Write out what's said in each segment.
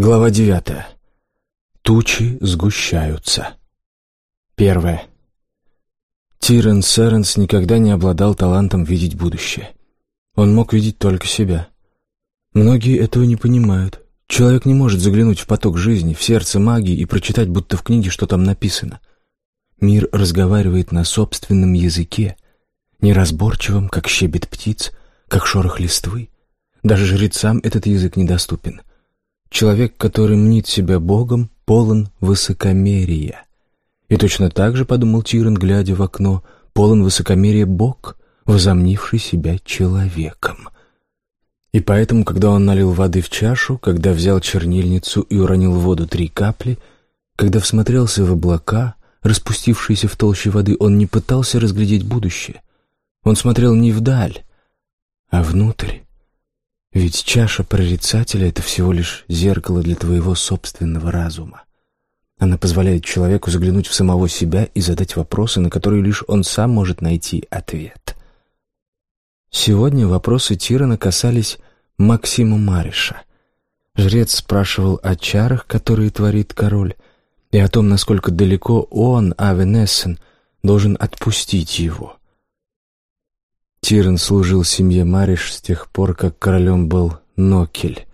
Глава девятая. Тучи сгущаются. Первое. Тирен Сэренс никогда не обладал талантом видеть будущее. Он мог видеть только себя. Многие этого не понимают. Человек не может заглянуть в поток жизни, в сердце магии и прочитать, будто в книге, что там написано. Мир разговаривает на собственном языке, неразборчивом, как щебет птиц, как шорох листвы. Даже жрецам этот язык недоступен. Человек, который мнит себя Богом, полон высокомерия. И точно так же, подумал Тиран, глядя в окно, полон высокомерия Бог, возомнивший себя человеком. И поэтому, когда он налил воды в чашу, когда взял чернильницу и уронил в воду три капли, когда всмотрелся в облака, распустившиеся в толще воды, он не пытался разглядеть будущее. Он смотрел не вдаль, а внутрь. Ведь чаша прорицателя — это всего лишь зеркало для твоего собственного разума. Она позволяет человеку заглянуть в самого себя и задать вопросы, на которые лишь он сам может найти ответ. Сегодня вопросы Тирана касались Максима Мариша. Жрец спрашивал о чарах, которые творит король, и о том, насколько далеко он, Авенессен, должен отпустить его. Тиран служил семье Мариш с тех пор, как королем был Нокель.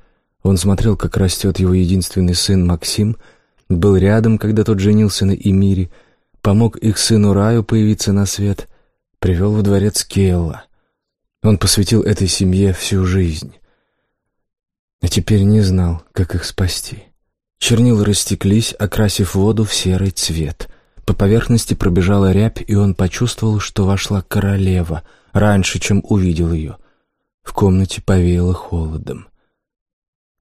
Он смотрел, как растет его единственный сын Максим, был рядом, когда тот женился на Эмире, помог их сыну Раю появиться на свет, привел во дворец Кейла. Он посвятил этой семье всю жизнь. А теперь не знал, как их спасти. Чернила растеклись, окрасив воду в серый цвет. По поверхности пробежала рябь, и он почувствовал, что вошла королева — раньше, чем увидел ее. В комнате повеяло холодом.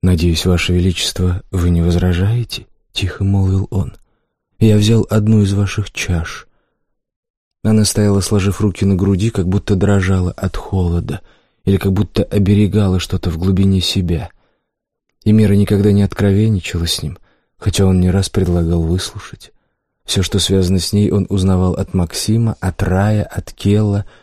«Надеюсь, Ваше Величество, вы не возражаете?» — тихо молвил он. «Я взял одну из ваших чаш». Она стояла, сложив руки на груди, как будто дрожала от холода или как будто оберегала что-то в глубине себя. И Мира никогда не откровенничала с ним, хотя он не раз предлагал выслушать. Все, что связано с ней, он узнавал от Максима, от Рая, от Келла —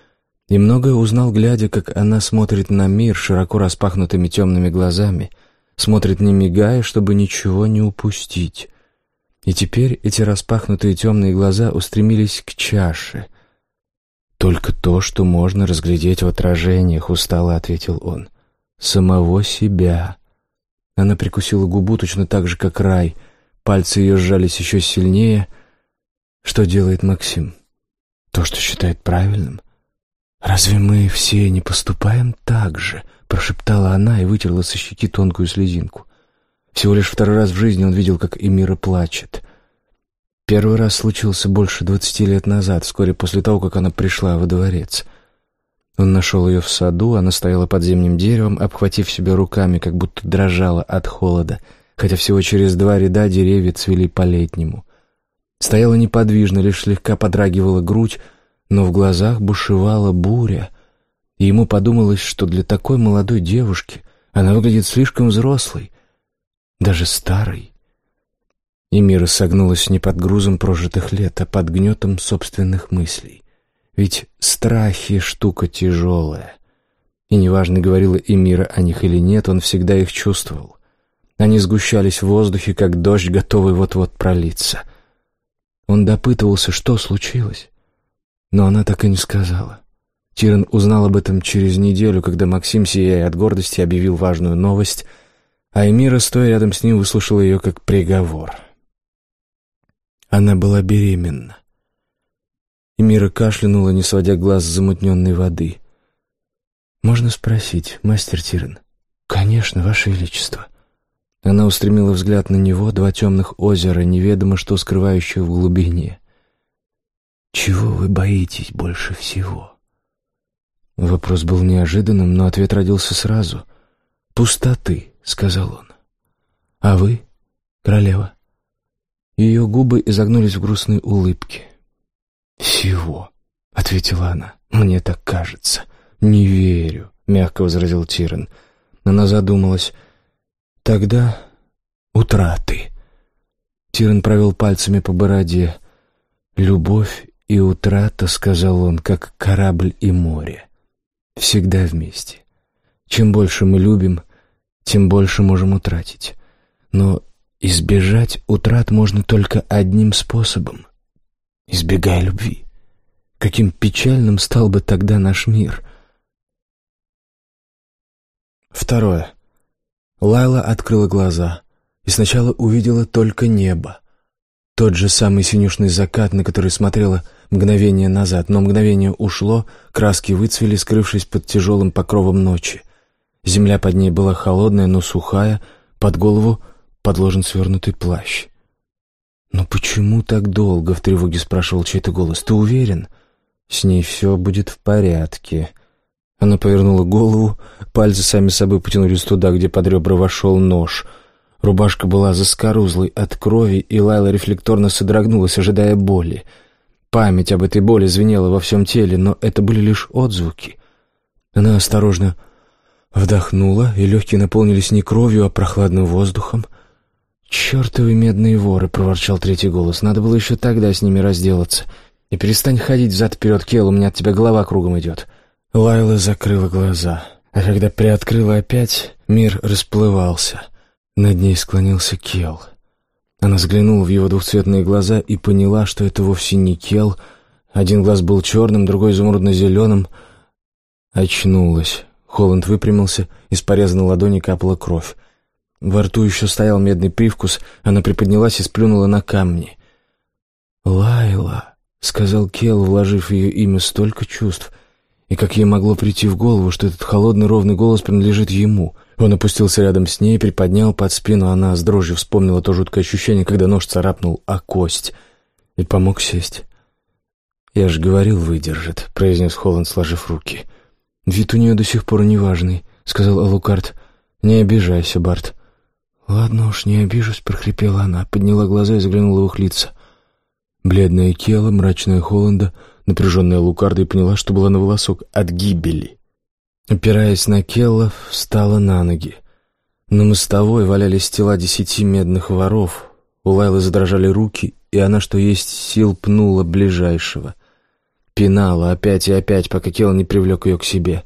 и многое узнал, глядя, как она смотрит на мир широко распахнутыми темными глазами, смотрит не мигая, чтобы ничего не упустить. И теперь эти распахнутые темные глаза устремились к чаше. «Только то, что можно разглядеть в отражениях», — устало ответил он. «Самого себя». Она прикусила губу точно так же, как рай. Пальцы ее сжались еще сильнее. Что делает Максим? То, что считает правильным — «Разве мы все не поступаем так же?» — прошептала она и вытерла со щеки тонкую слезинку. Всего лишь второй раз в жизни он видел, как Эмира плачет. Первый раз случился больше двадцати лет назад, вскоре после того, как она пришла во дворец. Он нашел ее в саду, она стояла под зимним деревом, обхватив себя руками, как будто дрожала от холода, хотя всего через два ряда деревья цвели по-летнему. Стояла неподвижно, лишь слегка подрагивала грудь, но в глазах бушевала буря, и ему подумалось, что для такой молодой девушки она выглядит слишком взрослой, даже старой. И мира согнулась не под грузом прожитых лет, а под гнетом собственных мыслей. Ведь страхи — штука тяжелая. И неважно, говорила Эмира о них или нет, он всегда их чувствовал. Они сгущались в воздухе, как дождь, готовый вот-вот пролиться. Он допытывался, что случилось. Но она так и не сказала. Тиран узнал об этом через неделю, когда Максим, сияя от гордости, объявил важную новость, а Эмира, стоя рядом с ним, выслушала ее как приговор. Она была беременна. Эмира кашлянула, не сводя глаз с замутненной воды. «Можно спросить, мастер Тиран?» «Конечно, Ваше Величество». Она устремила взгляд на него, два темных озера, неведомо что скрывающих в глубине. «Чего вы боитесь больше всего?» Вопрос был неожиданным, но ответ родился сразу. «Пустоты», — сказал он. «А вы, королева?» Ее губы изогнулись в грустной улыбке. «Всего», — ответила она. «Мне так кажется». «Не верю», — мягко возразил Тиран. Она задумалась. «Тогда утраты». Тиран провел пальцами по бороде. «Любовь и утрата, — сказал он, — как корабль и море. Всегда вместе. Чем больше мы любим, тем больше можем утратить. Но избежать утрат можно только одним способом — избегая любви. Каким печальным стал бы тогда наш мир. Второе. Лайла открыла глаза и сначала увидела только небо. Тот же самый синюшный закат, на который смотрела мгновение назад, но мгновение ушло, краски выцвели, скрывшись под тяжелым покровом ночи. Земля под ней была холодная, но сухая, под голову подложен свернутый плащ. «Но почему так долго?» — в тревоге спрашивал чей-то голос. «Ты уверен?» «С ней все будет в порядке». Она повернула голову, пальцы сами собой потянулись туда, где под ребра вошел нож. Рубашка была заскорузлой от крови, и Лайла рефлекторно содрогнулась, ожидая боли. Память об этой боли звенела во всем теле, но это были лишь отзвуки. Она осторожно вдохнула, и легкие наполнились не кровью, а прохладным воздухом. «Чертовы медные воры!» — проворчал третий голос. «Надо было еще тогда с ними разделаться. И перестань ходить взад-вперед, Кел, у меня от тебя голова кругом идет». Лайла закрыла глаза, а когда приоткрыла опять, мир расплывался. Над ней склонился Кел. Она взглянула в его двухцветные глаза и поняла, что это вовсе не Кел. Один глаз был черным, другой изумрудно-зеленым. Очнулась. Холланд выпрямился, из порезанной ладони капала кровь. Во рту еще стоял медный привкус, она приподнялась и сплюнула на камни. «Лайла», — сказал Кел, вложив в ее имя столько чувств, и как ей могло прийти в голову, что этот холодный ровный голос принадлежит ему. Он опустился рядом с ней, приподнял под спину, она с дрожью вспомнила то жуткое ощущение, когда нож царапнул о кость, и помог сесть. «Я же говорил, выдержит», — произнес Холланд, сложив руки. «Вид у нее до сих пор неважный», — сказал Алукард. «Не обижайся, Барт». «Ладно уж, не обижусь», — прохрипела она, подняла глаза и заглянула в их лица. Бледное тело, мрачное Холланда, напряженная Лукарда и поняла, что была на волосок от гибели. Опираясь на Келла, встала на ноги. На мостовой валялись тела десяти медных воров. У Лайлы задрожали руки, и она, что есть сил, пнула ближайшего. Пинала опять и опять, пока Келл не привлек ее к себе.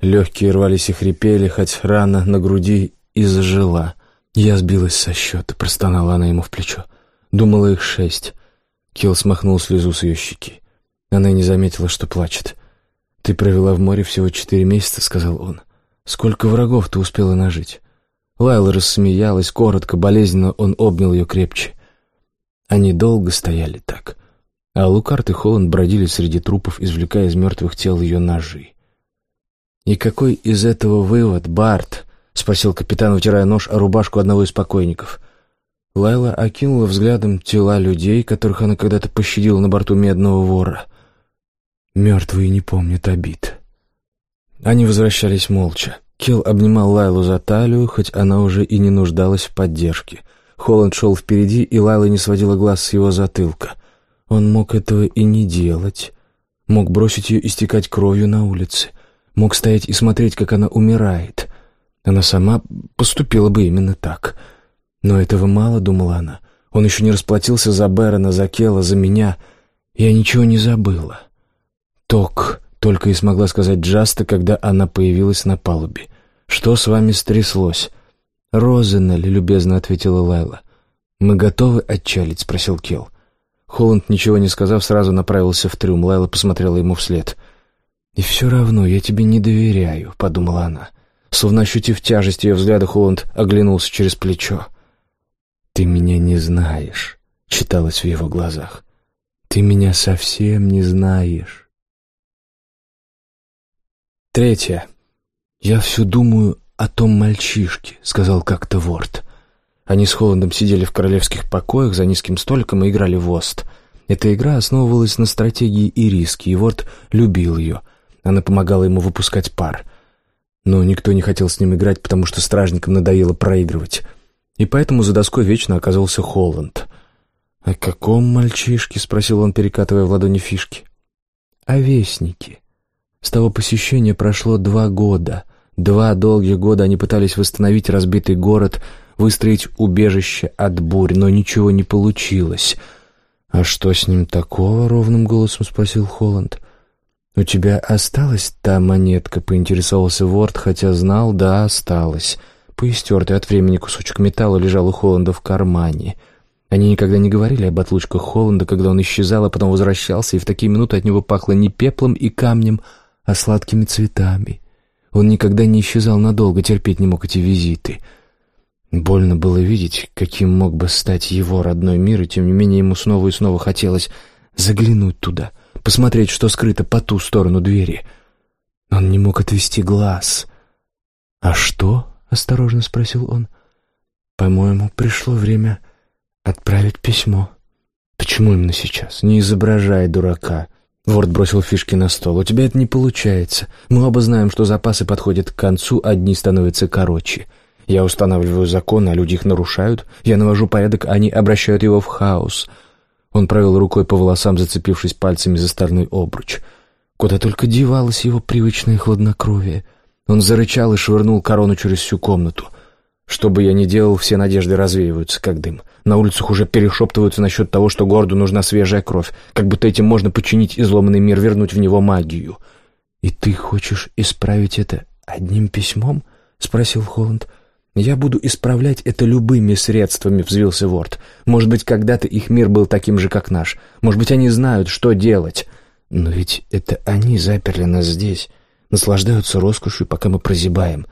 Легкие рвались и хрипели, хоть рана на груди и зажила. Я сбилась со счета, простонала она ему в плечо. Думала их шесть. Келл смахнул слезу с ее щеки. Она не заметила, что плачет. «Ты провела в море всего четыре месяца», — сказал он. «Сколько врагов ты успела нажить?» Лайла рассмеялась, коротко, болезненно он обнял ее крепче. Они долго стояли так, а Лукард и Холланд бродили среди трупов, извлекая из мертвых тел ее ножи. «И какой из этого вывод, Барт?» — спросил капитан, утирая нож о рубашку одного из покойников. Лайла окинула взглядом тела людей, которых она когда-то пощадила на борту медного вора. Мертвые не помнят обид. Они возвращались молча. Килл обнимал Лайлу за талию, хоть она уже и не нуждалась в поддержке. Холланд шел впереди, и Лайла не сводила глаз с его затылка. Он мог этого и не делать. Мог бросить ее истекать кровью на улице. Мог стоять и смотреть, как она умирает. Она сама поступила бы именно так. Но этого мало, думала она. Он еще не расплатился за Бэрона, за Келла, за меня. Я ничего не забыла. «Ток», — только и смогла сказать Джаста, когда она появилась на палубе. «Что с вами стряслось?» «Розенель», — любезно ответила Лайла. «Мы готовы отчалить?» — спросил Келл. Холланд, ничего не сказав, сразу направился в трюм. Лайла посмотрела ему вслед. «И все равно я тебе не доверяю», — подумала она. Словно ощутив тяжесть ее взгляда, Холланд оглянулся через плечо. «Ты меня не знаешь», — читалось в его глазах. «Ты меня совсем не знаешь». Третье. «Я все думаю о том мальчишке», — сказал как-то Ворд. Они с Холландом сидели в королевских покоях за низким столиком и играли в Ост. Эта игра основывалась на стратегии и риске, и Ворд любил ее. Она помогала ему выпускать пар. Но никто не хотел с ним играть, потому что стражникам надоело проигрывать. И поэтому за доской вечно оказался Холланд. «О каком мальчишке?» — спросил он, перекатывая в ладони фишки. «О вестнике. С того посещения прошло два года. Два долгих года они пытались восстановить разбитый город, выстроить убежище от бурь, но ничего не получилось. «А что с ним такого?» — ровным голосом спросил Холланд. «У тебя осталась та монетка?» — поинтересовался Ворд, хотя знал, да, осталась. глупый и стертый от времени кусочек металла лежал у Холланда в кармане. Они никогда не говорили об отлучках Холланда, когда он исчезал, а потом возвращался, и в такие минуты от него пахло не пеплом и камнем, а сладкими цветами. Он никогда не исчезал надолго, терпеть не мог эти визиты. Больно было видеть, каким мог бы стать его родной мир, и тем не менее ему снова и снова хотелось заглянуть туда, посмотреть, что скрыто по ту сторону двери. Он не мог отвести глаз. «А что?» — осторожно спросил он. «По-моему, пришло время отправить письмо». «Почему именно сейчас? Не изображай дурака. Ворд бросил фишки на стол. «У тебя это не получается. Мы оба знаем, что запасы подходят к концу, а дни становятся короче. Я устанавливаю законы, а люди их нарушают. Я навожу порядок, они обращают его в хаос». Он провел рукой по волосам, зацепившись пальцами за стальной обруч. Куда только девалось его привычное хладнокровие. Он зарычал и швырнул корону через всю комнату. Что бы я ни делал, все надежды развеиваются, как дым. На улицах уже перешептываются насчет того, что городу нужна свежая кровь, как будто этим можно починить изломанный мир, вернуть в него магию. «И ты хочешь исправить это одним письмом?» — спросил Холланд. «Я буду исправлять это любыми средствами», — взвился Ворд. «Может быть, когда-то их мир был таким же, как наш. Может быть, они знают, что делать. Но ведь это они заперли нас здесь, наслаждаются роскошью, пока мы прозябаем.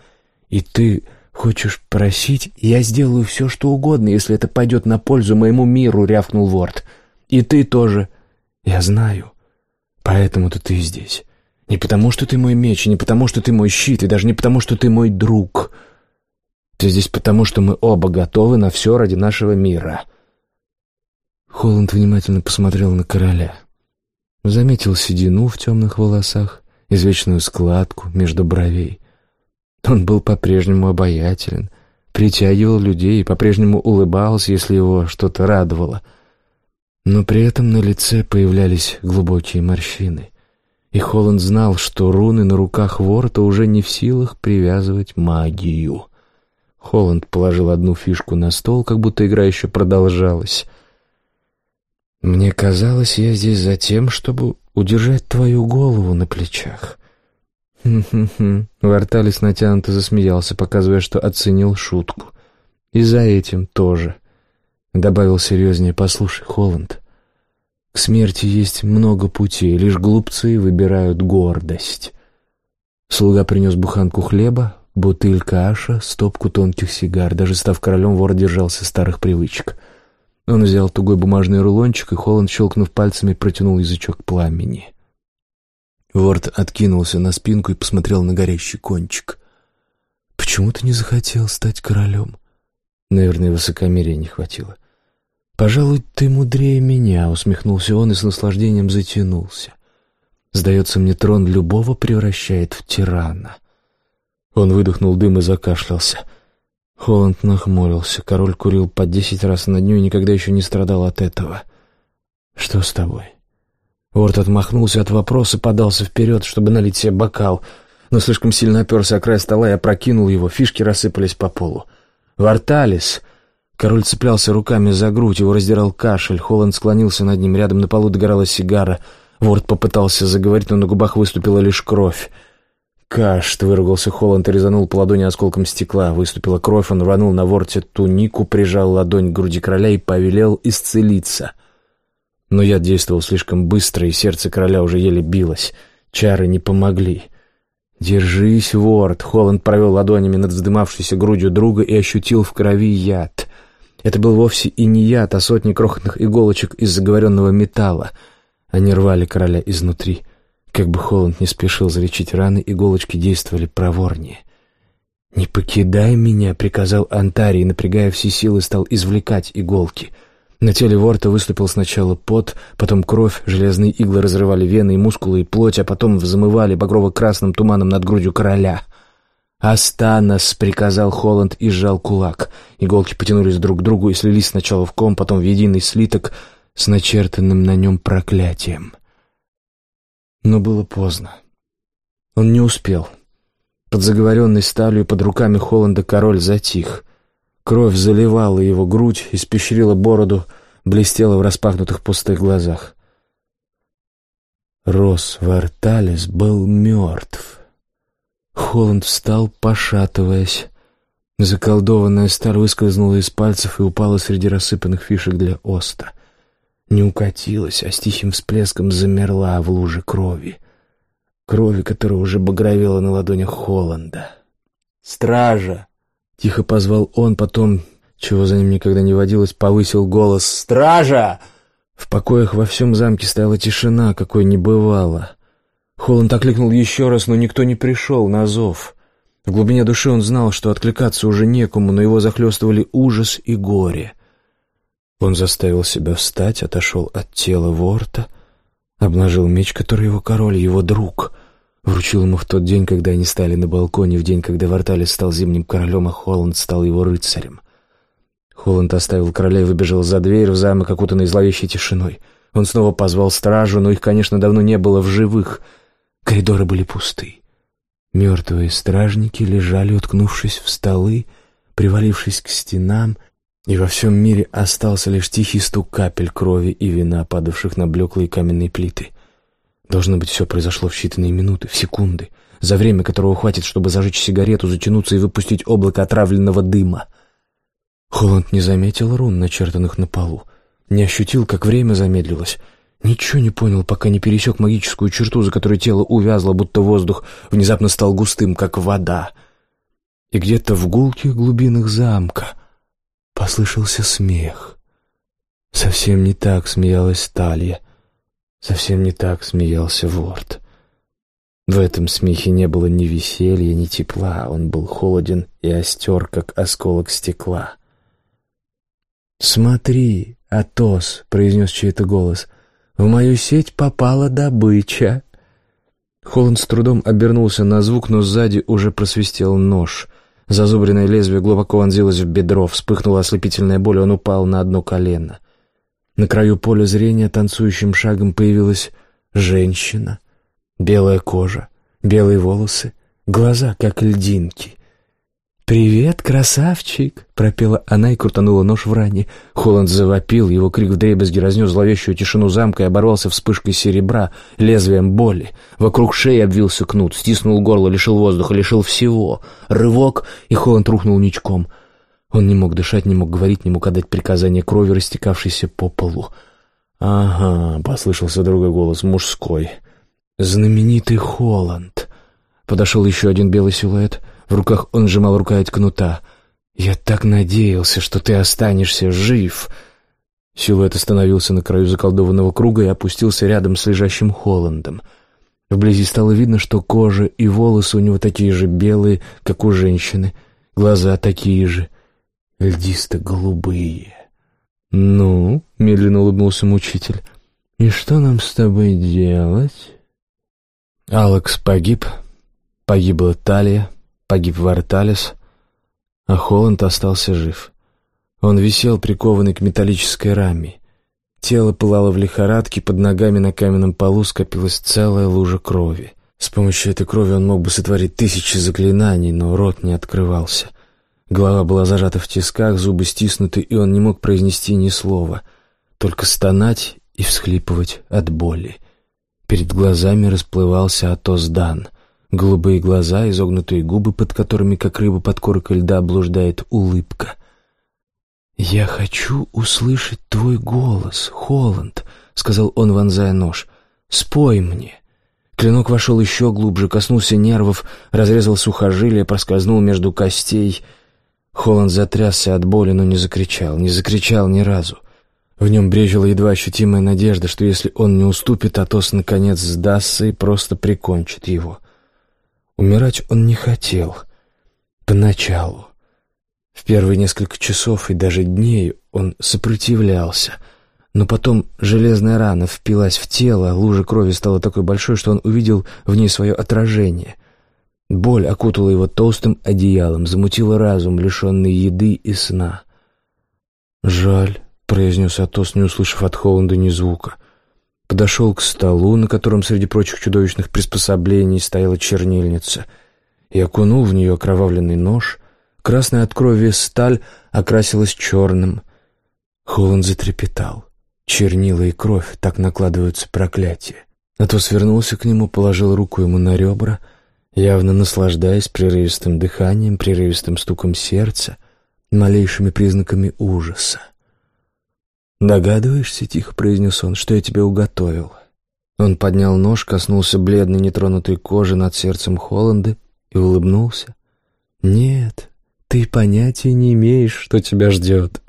И ты «Хочешь просить? Я сделаю все, что угодно, если это пойдет на пользу моему миру», — рявкнул Ворд. «И ты тоже. Я знаю. Поэтому-то ты здесь. Не потому, что ты мой меч, не потому, что ты мой щит, и даже не потому, что ты мой друг. Ты здесь потому, что мы оба готовы на все ради нашего мира». Холланд внимательно посмотрел на короля. Заметил седину в темных волосах, извечную складку между бровей. Он был по-прежнему обаятелен, притягивал людей и по-прежнему улыбался, если его что-то радовало. Но при этом на лице появлялись глубокие морщины. И Холланд знал, что руны на руках ворота уже не в силах привязывать магию. Холланд положил одну фишку на стол, как будто игра еще продолжалась. «Мне казалось, я здесь за тем, чтобы удержать твою голову на плечах. «Хм-хм-хм». Варталис натянуто засмеялся, показывая, что оценил шутку. «И за этим тоже». Добавил серьезнее, «Послушай, Холланд, к смерти есть много путей, лишь глупцы выбирают гордость». Слуга принес буханку хлеба, бутыль каша, стопку тонких сигар. Даже став королем, вор держался старых привычек. Он взял тугой бумажный рулончик, и Холланд, щелкнув пальцами, протянул язычок пламени. Ворд откинулся на спинку и посмотрел на горящий кончик. «Почему ты не захотел стать королем?» Наверное, высокомерия не хватило. «Пожалуй, ты мудрее меня», — усмехнулся он и с наслаждением затянулся. «Сдается мне, трон любого превращает в тирана». Он выдохнул дым и закашлялся. Холланд нахмурился. Король курил по десять раз на дню и никогда еще не страдал от этого. «Что с тобой?» Уорд отмахнулся от вопроса, подался вперед, чтобы налить себе бокал, но слишком сильно оперся о край стола и опрокинул его, фишки рассыпались по полу. «Варталис!» Король цеплялся руками за грудь, его раздирал кашель, Холланд склонился над ним, рядом на полу догорала сигара. Ворд попытался заговорить, но на губах выступила лишь кровь. «Кашт!» — выругался Холланд и резанул по ладони осколком стекла. Выступила кровь, он рванул на ворте тунику, прижал ладонь к груди короля и повелел исцелиться. Но я действовал слишком быстро, и сердце короля уже еле билось. Чары не помогли. «Держись, Ворд!» Холланд провел ладонями над вздымавшейся грудью друга и ощутил в крови яд. Это был вовсе и не яд, а сотни крохотных иголочек из заговоренного металла. Они рвали короля изнутри. Как бы Холланд не спешил залечить раны, иголочки действовали проворнее. «Не покидай меня!» — приказал Антарий, напрягая все силы, стал извлекать иголки — на теле Ворта выступил сначала пот, потом кровь, железные иглы разрывали вены и мускулы и плоть, а потом взмывали багрово-красным туманом над грудью короля. «Астанас!» — приказал Холланд и сжал кулак. Иголки потянулись друг к другу и слились сначала в ком, потом в единый слиток с начертанным на нем проклятием. Но было поздно. Он не успел. Под заговоренной сталью под руками Холланда король затих — Кровь заливала его грудь, испещрила бороду, блестела в распахнутых пустых глазах. Рос Варталис был мертв. Холланд встал, пошатываясь. Заколдованная сталь выскользнула из пальцев и упала среди рассыпанных фишек для оста. Не укатилась, а с тихим всплеском замерла в луже крови. Крови, которая уже багровела на ладонях Холланда. «Стража!» — тихо позвал он, потом, чего за ним никогда не водилось, повысил голос. «Стража!» В покоях во всем замке стояла тишина, какой не бывало. Холланд окликнул еще раз, но никто не пришел на зов. В глубине души он знал, что откликаться уже некому, но его захлестывали ужас и горе. Он заставил себя встать, отошел от тела Ворта, обнажил меч, который его король, его друг, вручил ему в тот день, когда они стали на балконе, в день, когда Варталис стал зимним королем, а Холланд стал его рыцарем. Холланд оставил короля и выбежал за дверь в замок, окутанный зловещей тишиной. Он снова позвал стражу, но их, конечно, давно не было в живых. Коридоры были пусты. Мертвые стражники лежали, уткнувшись в столы, привалившись к стенам, и во всем мире остался лишь тихий стук капель крови и вина, падавших на блеклые каменные плиты. Должно быть, все произошло в считанные минуты, в секунды, за время которого хватит, чтобы зажечь сигарету, затянуться и выпустить облако отравленного дыма. Холланд не заметил рун, начертанных на полу, не ощутил, как время замедлилось — Ничего не понял, пока не пересек магическую черту, за которой тело увязло, будто воздух внезапно стал густым, как вода. И где-то в гулких глубинах замка послышался смех. Совсем не так смеялась Талья, совсем не так смеялся Ворд. В этом смехе не было ни веселья, ни тепла, он был холоден и остер, как осколок стекла. «Смотри, Атос!» — произнес чей-то голос — в мою сеть попала добыча. Холланд с трудом обернулся на звук, но сзади уже просвистел нож. Зазубренное лезвие глубоко вонзилось в бедро, вспыхнула ослепительная боль, он упал на одно колено. На краю поля зрения танцующим шагом появилась женщина. Белая кожа, белые волосы, глаза, как льдинки. «Привет, красавчик!» — пропела она и крутанула нож в ране. Холланд завопил, его крик вдребезги разнес зловещую тишину замка и оборвался вспышкой серебра, лезвием боли. Вокруг шеи обвился кнут, стиснул горло, лишил воздуха, лишил всего. Рывок, и Холланд рухнул ничком. Он не мог дышать, не мог говорить, не мог отдать приказание крови, растекавшейся по полу. «Ага», — послышался другой голос, мужской. «Знаменитый Холланд». Подошел еще один белый силуэт — в руках он сжимал рукоять кнута. «Я так надеялся, что ты останешься жив!» Силуэт остановился на краю заколдованного круга и опустился рядом с лежащим Холландом. Вблизи стало видно, что кожа и волосы у него такие же белые, как у женщины, глаза такие же, льдисто-голубые. «Ну?» — медленно улыбнулся мучитель. «И что нам с тобой делать?» Алекс погиб, погибла Талия, Погиб Варталис, а Холланд остался жив. Он висел, прикованный к металлической раме. Тело пылало в лихорадке, под ногами на каменном полу скопилась целая лужа крови. С помощью этой крови он мог бы сотворить тысячи заклинаний, но рот не открывался. Голова была зажата в тисках, зубы стиснуты, и он не мог произнести ни слова, только стонать и всхлипывать от боли. Перед глазами расплывался Атос Дан — Голубые глаза, изогнутые губы, под которыми, как рыба под коркой льда, блуждает улыбка. «Я хочу услышать твой голос, Холланд», — сказал он, вонзая нож. «Спой мне». Клинок вошел еще глубже, коснулся нервов, разрезал сухожилие, проскользнул между костей. Холланд затрясся от боли, но не закричал, не закричал ни разу. В нем брежила едва ощутимая надежда, что если он не уступит, Атос наконец сдастся и просто прикончит его. Умирать он не хотел. Поначалу. В первые несколько часов и даже дней он сопротивлялся. Но потом железная рана впилась в тело, лужа крови стала такой большой, что он увидел в ней свое отражение. Боль окутала его толстым одеялом, замутила разум, лишенный еды и сна. «Жаль», — произнес Атос, не услышав от Холланда ни звука подошел к столу, на котором среди прочих чудовищных приспособлений стояла чернильница, и окунул в нее окровавленный нож. Красная от крови сталь окрасилась черным. Холланд затрепетал. Чернила и кровь, так накладываются проклятия. А то свернулся к нему, положил руку ему на ребра явно наслаждаясь прерывистым дыханием, прерывистым стуком сердца, малейшими признаками ужаса. «Догадываешься, — тихо произнес он, — что я тебе уготовил?» Он поднял нож, коснулся бледной нетронутой кожи над сердцем Холланда и улыбнулся. «Нет, ты понятия не имеешь, что тебя ждет».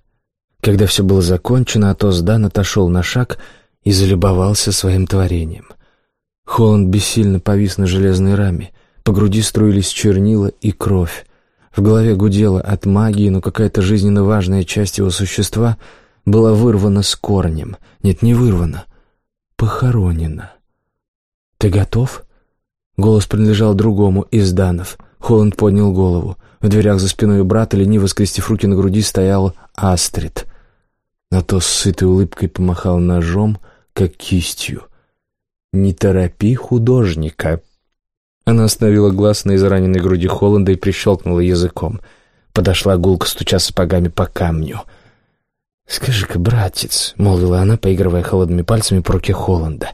Когда все было закончено, Атос Дан отошел на шаг и залюбовался своим творением. Холланд бессильно повис на железной раме. По груди струились чернила и кровь. В голове гудело от магии, но какая-то жизненно важная часть его существа была вырвана с корнем. Нет, не вырвана, похоронена. «Ты готов?» Голос принадлежал другому из Данов. Холланд поднял голову. В дверях за спиной брата, лениво скрестив руки на груди, стоял Астрид. На то с сытой улыбкой помахал ножом, как кистью. «Не торопи художника!» Она остановила глаз на израненной груди Холланда и прищелкнула языком. Подошла гулко, стуча сапогами по камню. «Скажи-ка, братец», — молвила она, поигрывая холодными пальцами по руке Холланда,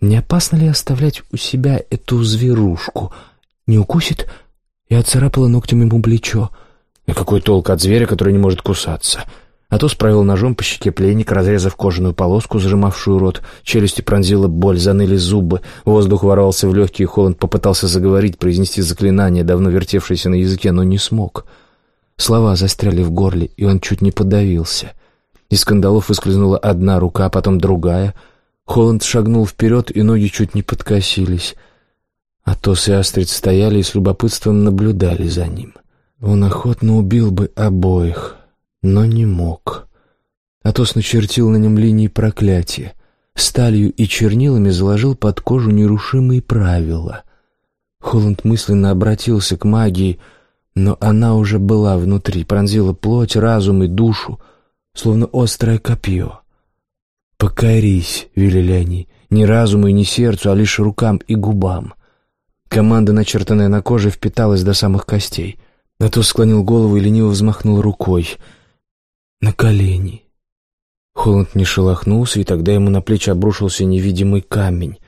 «не опасно ли оставлять у себя эту зверушку? Не укусит?» Я отцарапала ногтем ему плечо. «И какой толк от зверя, который не может кусаться?» Атос провел ножом по щеке пленника, разрезав кожаную полоску, зажимавшую рот. Челюсти пронзила боль, заныли зубы. Воздух ворвался в легкие, Холланд попытался заговорить, произнести заклинание, давно вертевшееся на языке, но не смог. Слова застряли в горле, и он чуть не подавился. Из скандалов выскользнула одна рука, потом другая. Холланд шагнул вперед, и ноги чуть не подкосились. Атос и Астрид стояли и с любопытством наблюдали за ним. Он охотно убил бы обоих, но не мог. Атос начертил на нем линии проклятия, сталью и чернилами заложил под кожу нерушимые правила. Холланд мысленно обратился к магии, но она уже была внутри, пронзила плоть, разум и душу, словно острое копье. «Покорись», — велели они, — «не разуму и не сердцу, а лишь рукам и губам». Команда, начертанная на коже, впиталась до самых костей. Атос склонил голову и лениво взмахнул рукой — на колени. Холланд не шелохнулся, и тогда ему на плечи обрушился невидимый камень.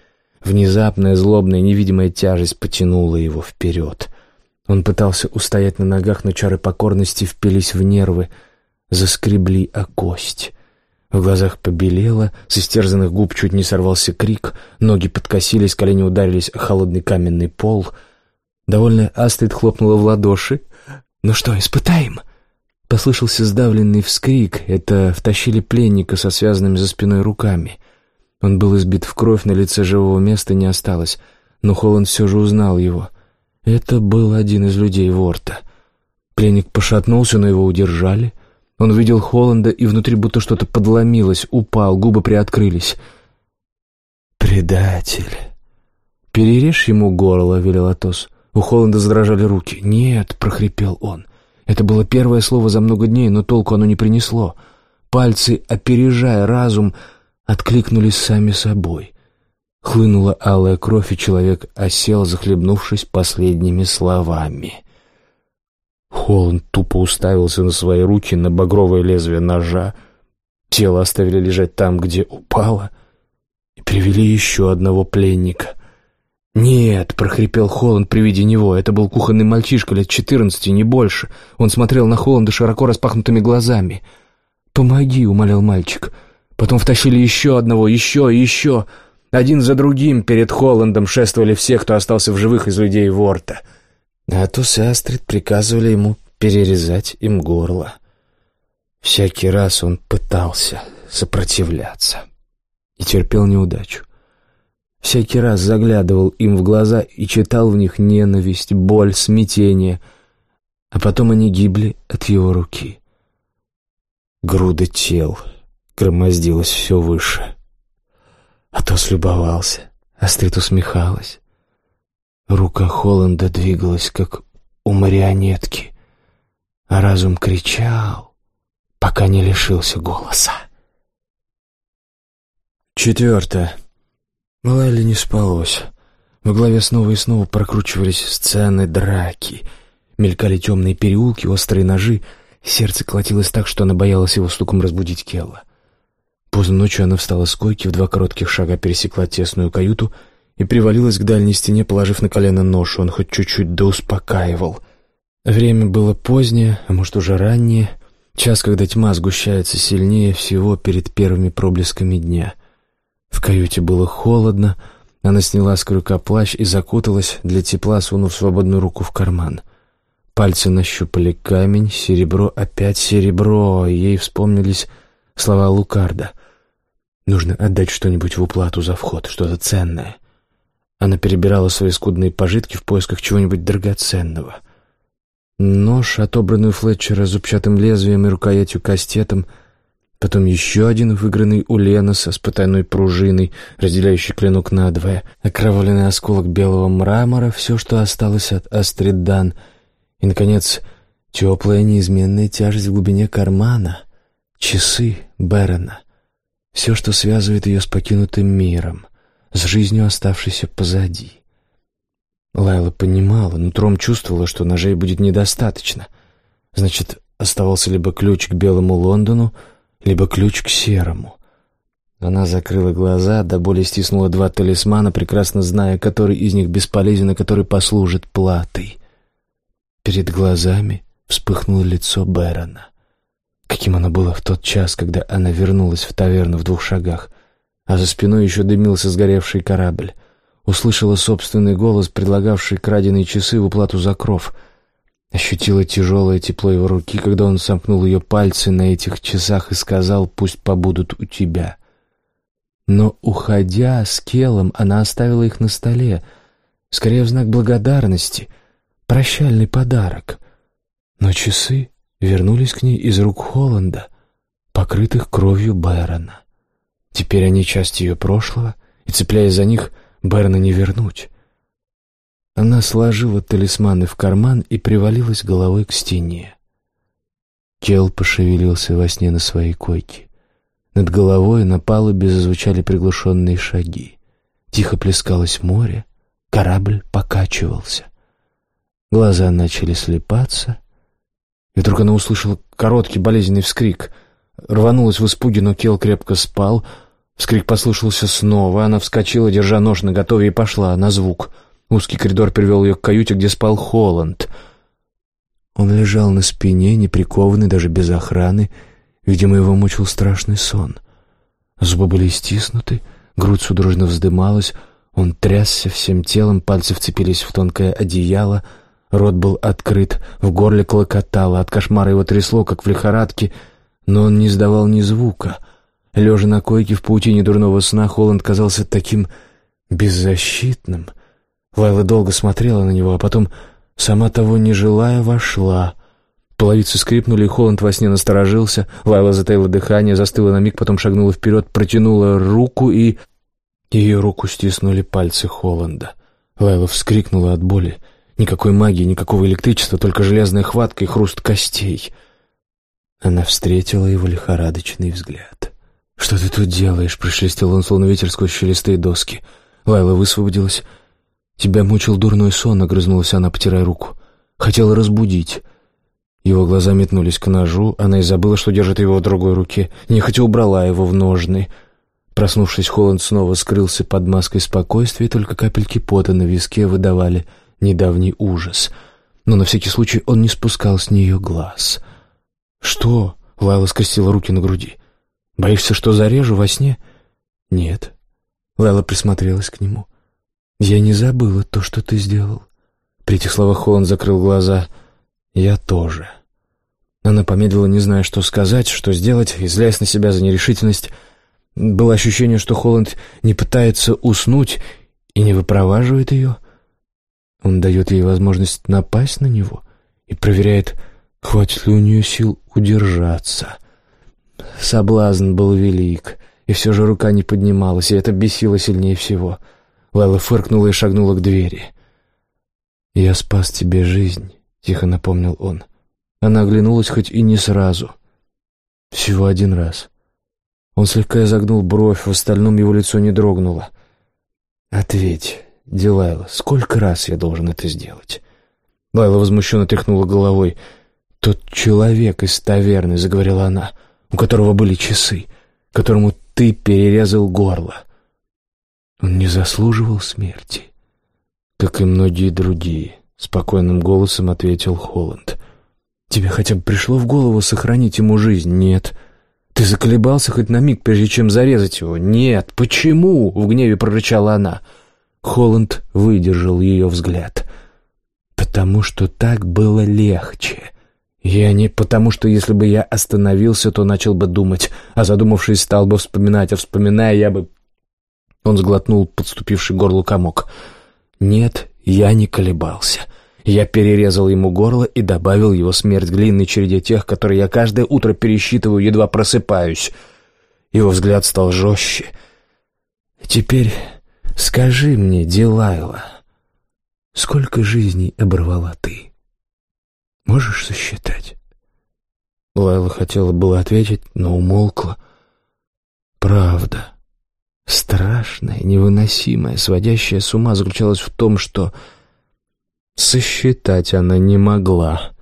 Внезапная злобная невидимая тяжесть потянула его вперед. Он пытался устоять на ногах, но чары покорности впились в нервы, заскребли о кость. В глазах побелело, с истерзанных губ чуть не сорвался крик, ноги подкосились, колени ударились о холодный каменный пол. Довольная Астрид хлопнула в ладоши. «Ну что, испытаем?» Послышался сдавленный вскрик. Это втащили пленника со связанными за спиной руками. Он был избит в кровь, на лице живого места не осталось, но Холланд все же узнал его. Это был один из людей Ворта. Пленник пошатнулся, но его удержали. Он видел Холланда, и внутри будто что-то подломилось, упал, губы приоткрылись. «Предатель!» «Перережь ему горло», — велел Атос. У Холланда задрожали руки. «Нет», — прохрипел он. Это было первое слово за много дней, но толку оно не принесло. Пальцы, опережая разум, откликнулись сами собой. Хлынула алая кровь, и человек осел, захлебнувшись последними словами. Холланд тупо уставился на свои руки, на багровое лезвие ножа. Тело оставили лежать там, где упало, и привели еще одного пленника. «Нет», — прохрипел Холланд при виде него, это был кухонный мальчишка лет четырнадцати, не больше. Он смотрел на Холланда широко распахнутыми глазами. «Помоги», — умолял мальчик. Потом втащили еще одного, еще и еще. Один за другим перед Холландом шествовали все, кто остался в живых из людей Ворта. Атус и Астрид приказывали ему перерезать им горло. Всякий раз он пытался сопротивляться и терпел неудачу. Всякий раз заглядывал им в глаза и читал в них ненависть, боль, смятение, а потом они гибли от его руки. Груда тел громоздилась все выше. А то слюбовался, Астрид усмехалась. Рука Холланда двигалась, как у марионетки, а разум кричал, пока не лишился голоса. Четвертое. Лайле не спалось. В голове снова и снова прокручивались сцены драки. Мелькали темные переулки, острые ножи. Сердце колотилось так, что она боялась его стуком разбудить Келла. Поздно ночью она встала с койки, в два коротких шага пересекла тесную каюту и привалилась к дальней стене, положив на колено нож. Он хоть чуть-чуть да успокаивал. Время было позднее, а может уже раннее, час, когда тьма сгущается сильнее всего перед первыми проблесками дня. В каюте было холодно, она сняла с крюка плащ и закуталась, для тепла сунув свободную руку в карман. Пальцы нащупали камень, серебро, опять серебро, ей вспомнились слова Лукарда. «Нужно отдать что-нибудь в уплату за вход, что-то ценное». Она перебирала свои скудные пожитки в поисках чего-нибудь драгоценного. Нож, отобранный у Флетчера зубчатым лезвием и рукоятью кастетом, потом еще один, выигранный у Леноса с потайной пружиной, разделяющий клинок надвое, окровавленный осколок белого мрамора, все, что осталось от Астридан, и, наконец, теплая неизменная тяжесть в глубине кармана, часы Бэрона, все, что связывает ее с покинутым миром — с жизнью, оставшейся позади. Лайла понимала, нутром чувствовала, что ножей будет недостаточно. Значит, оставался либо ключ к белому Лондону, либо ключ к серому. Она закрыла глаза, до боли стиснула два талисмана, прекрасно зная, который из них бесполезен, а который послужит платой. Перед глазами вспыхнуло лицо Бэрона. Каким оно было в тот час, когда она вернулась в таверну в двух шагах а за спиной еще дымился сгоревший корабль. Услышала собственный голос, предлагавший краденые часы в уплату за кров. Ощутила тяжелое тепло его руки, когда он сомкнул ее пальцы на этих часах и сказал «пусть побудут у тебя». Но, уходя с Келом, она оставила их на столе, скорее в знак благодарности, прощальный подарок. Но часы вернулись к ней из рук Холланда, покрытых кровью Бэрона. Теперь они часть ее прошлого, и, цепляясь за них, Берна не вернуть. Она сложила талисманы в карман и привалилась головой к стене. Кел пошевелился во сне на своей койке. Над головой на палубе зазвучали приглушенные шаги. Тихо плескалось море, корабль покачивался. Глаза начали слепаться, и вдруг она услышала короткий болезненный вскрик. Рванулась в испуге, но Кел крепко спал — Вскрик послышался снова. Она вскочила, держа нож наготове, и пошла на звук. Узкий коридор привел ее к каюте, где спал Холланд. Он лежал на спине, неприкованный, даже без охраны. Видимо, его мучил страшный сон. Зубы были стиснуты, грудь судорожно вздымалась. Он трясся всем телом, пальцы вцепились в тонкое одеяло. Рот был открыт, в горле клокотало. От кошмара его трясло, как в лихорадке, но он не издавал ни звука — Лежа на койке в паутине дурного сна, Холланд казался таким беззащитным. Лайла долго смотрела на него, а потом, сама того не желая, вошла. Половицы скрипнули, и Холланд во сне насторожился. Лайла затаила дыхание, застыла на миг, потом шагнула вперед, протянула руку, и... Ее руку стиснули пальцы Холланда. Лайла вскрикнула от боли. Никакой магии, никакого электричества, только железная хватка и хруст костей. Она встретила его лихорадочный взгляд. «Что ты тут делаешь?» — пришелестел он, словно ветер сквозь щелистые доски. Лайла высвободилась. «Тебя мучил дурной сон», — огрызнулась она, потирая руку. «Хотела разбудить». Его глаза метнулись к ножу, она и забыла, что держит его в другой руке, нехотя убрала его в ножны. Проснувшись, Холланд снова скрылся под маской спокойствия, только капельки пота на виске выдавали недавний ужас. Но на всякий случай он не спускал с нее глаз. «Что?» — Лайла скрестила руки на груди. Боишься, что зарежу во сне? Нет. Лайла присмотрелась к нему. Я не забыла то, что ты сделал. При этих словах Холланд закрыл глаза. Я тоже. Она помедлила, не зная, что сказать, что сделать, и на себя за нерешительность. Было ощущение, что Холланд не пытается уснуть и не выпроваживает ее. Он дает ей возможность напасть на него и проверяет, хватит ли у нее сил удержаться — Соблазн был велик, и все же рука не поднималась, и это бесило сильнее всего. Лайла фыркнула и шагнула к двери. «Я спас тебе жизнь», — тихо напомнил он. Она оглянулась хоть и не сразу. Всего один раз. Он слегка изогнул бровь, в остальном его лицо не дрогнуло. «Ответь, Дилайла, сколько раз я должен это сделать?» Лайла возмущенно тряхнула головой. «Тот человек из таверны», — заговорила она, — у которого были часы, которому ты перерезал горло. Он не заслуживал смерти, как и многие другие, спокойным голосом ответил Холланд. Тебе хотя бы пришло в голову сохранить ему жизнь? Нет. Ты заколебался хоть на миг, прежде чем зарезать его? Нет. Почему? В гневе прорычала она. Холланд выдержал ее взгляд. Потому что так было легче. Я не потому, что если бы я остановился, то начал бы думать, а задумавшись, стал бы вспоминать, а вспоминая, я бы... Он сглотнул подступивший горлу комок. Нет, я не колебался. Я перерезал ему горло и добавил его смерть к череде тех, которые я каждое утро пересчитываю, едва просыпаюсь. Его взгляд стал жестче. «Теперь скажи мне, Дилайла, сколько жизней оборвала ты?» Можешь сосчитать?» Лайла хотела было ответить, но умолкла. «Правда. Страшная, невыносимая, сводящая с ума заключалась в том, что сосчитать она не могла».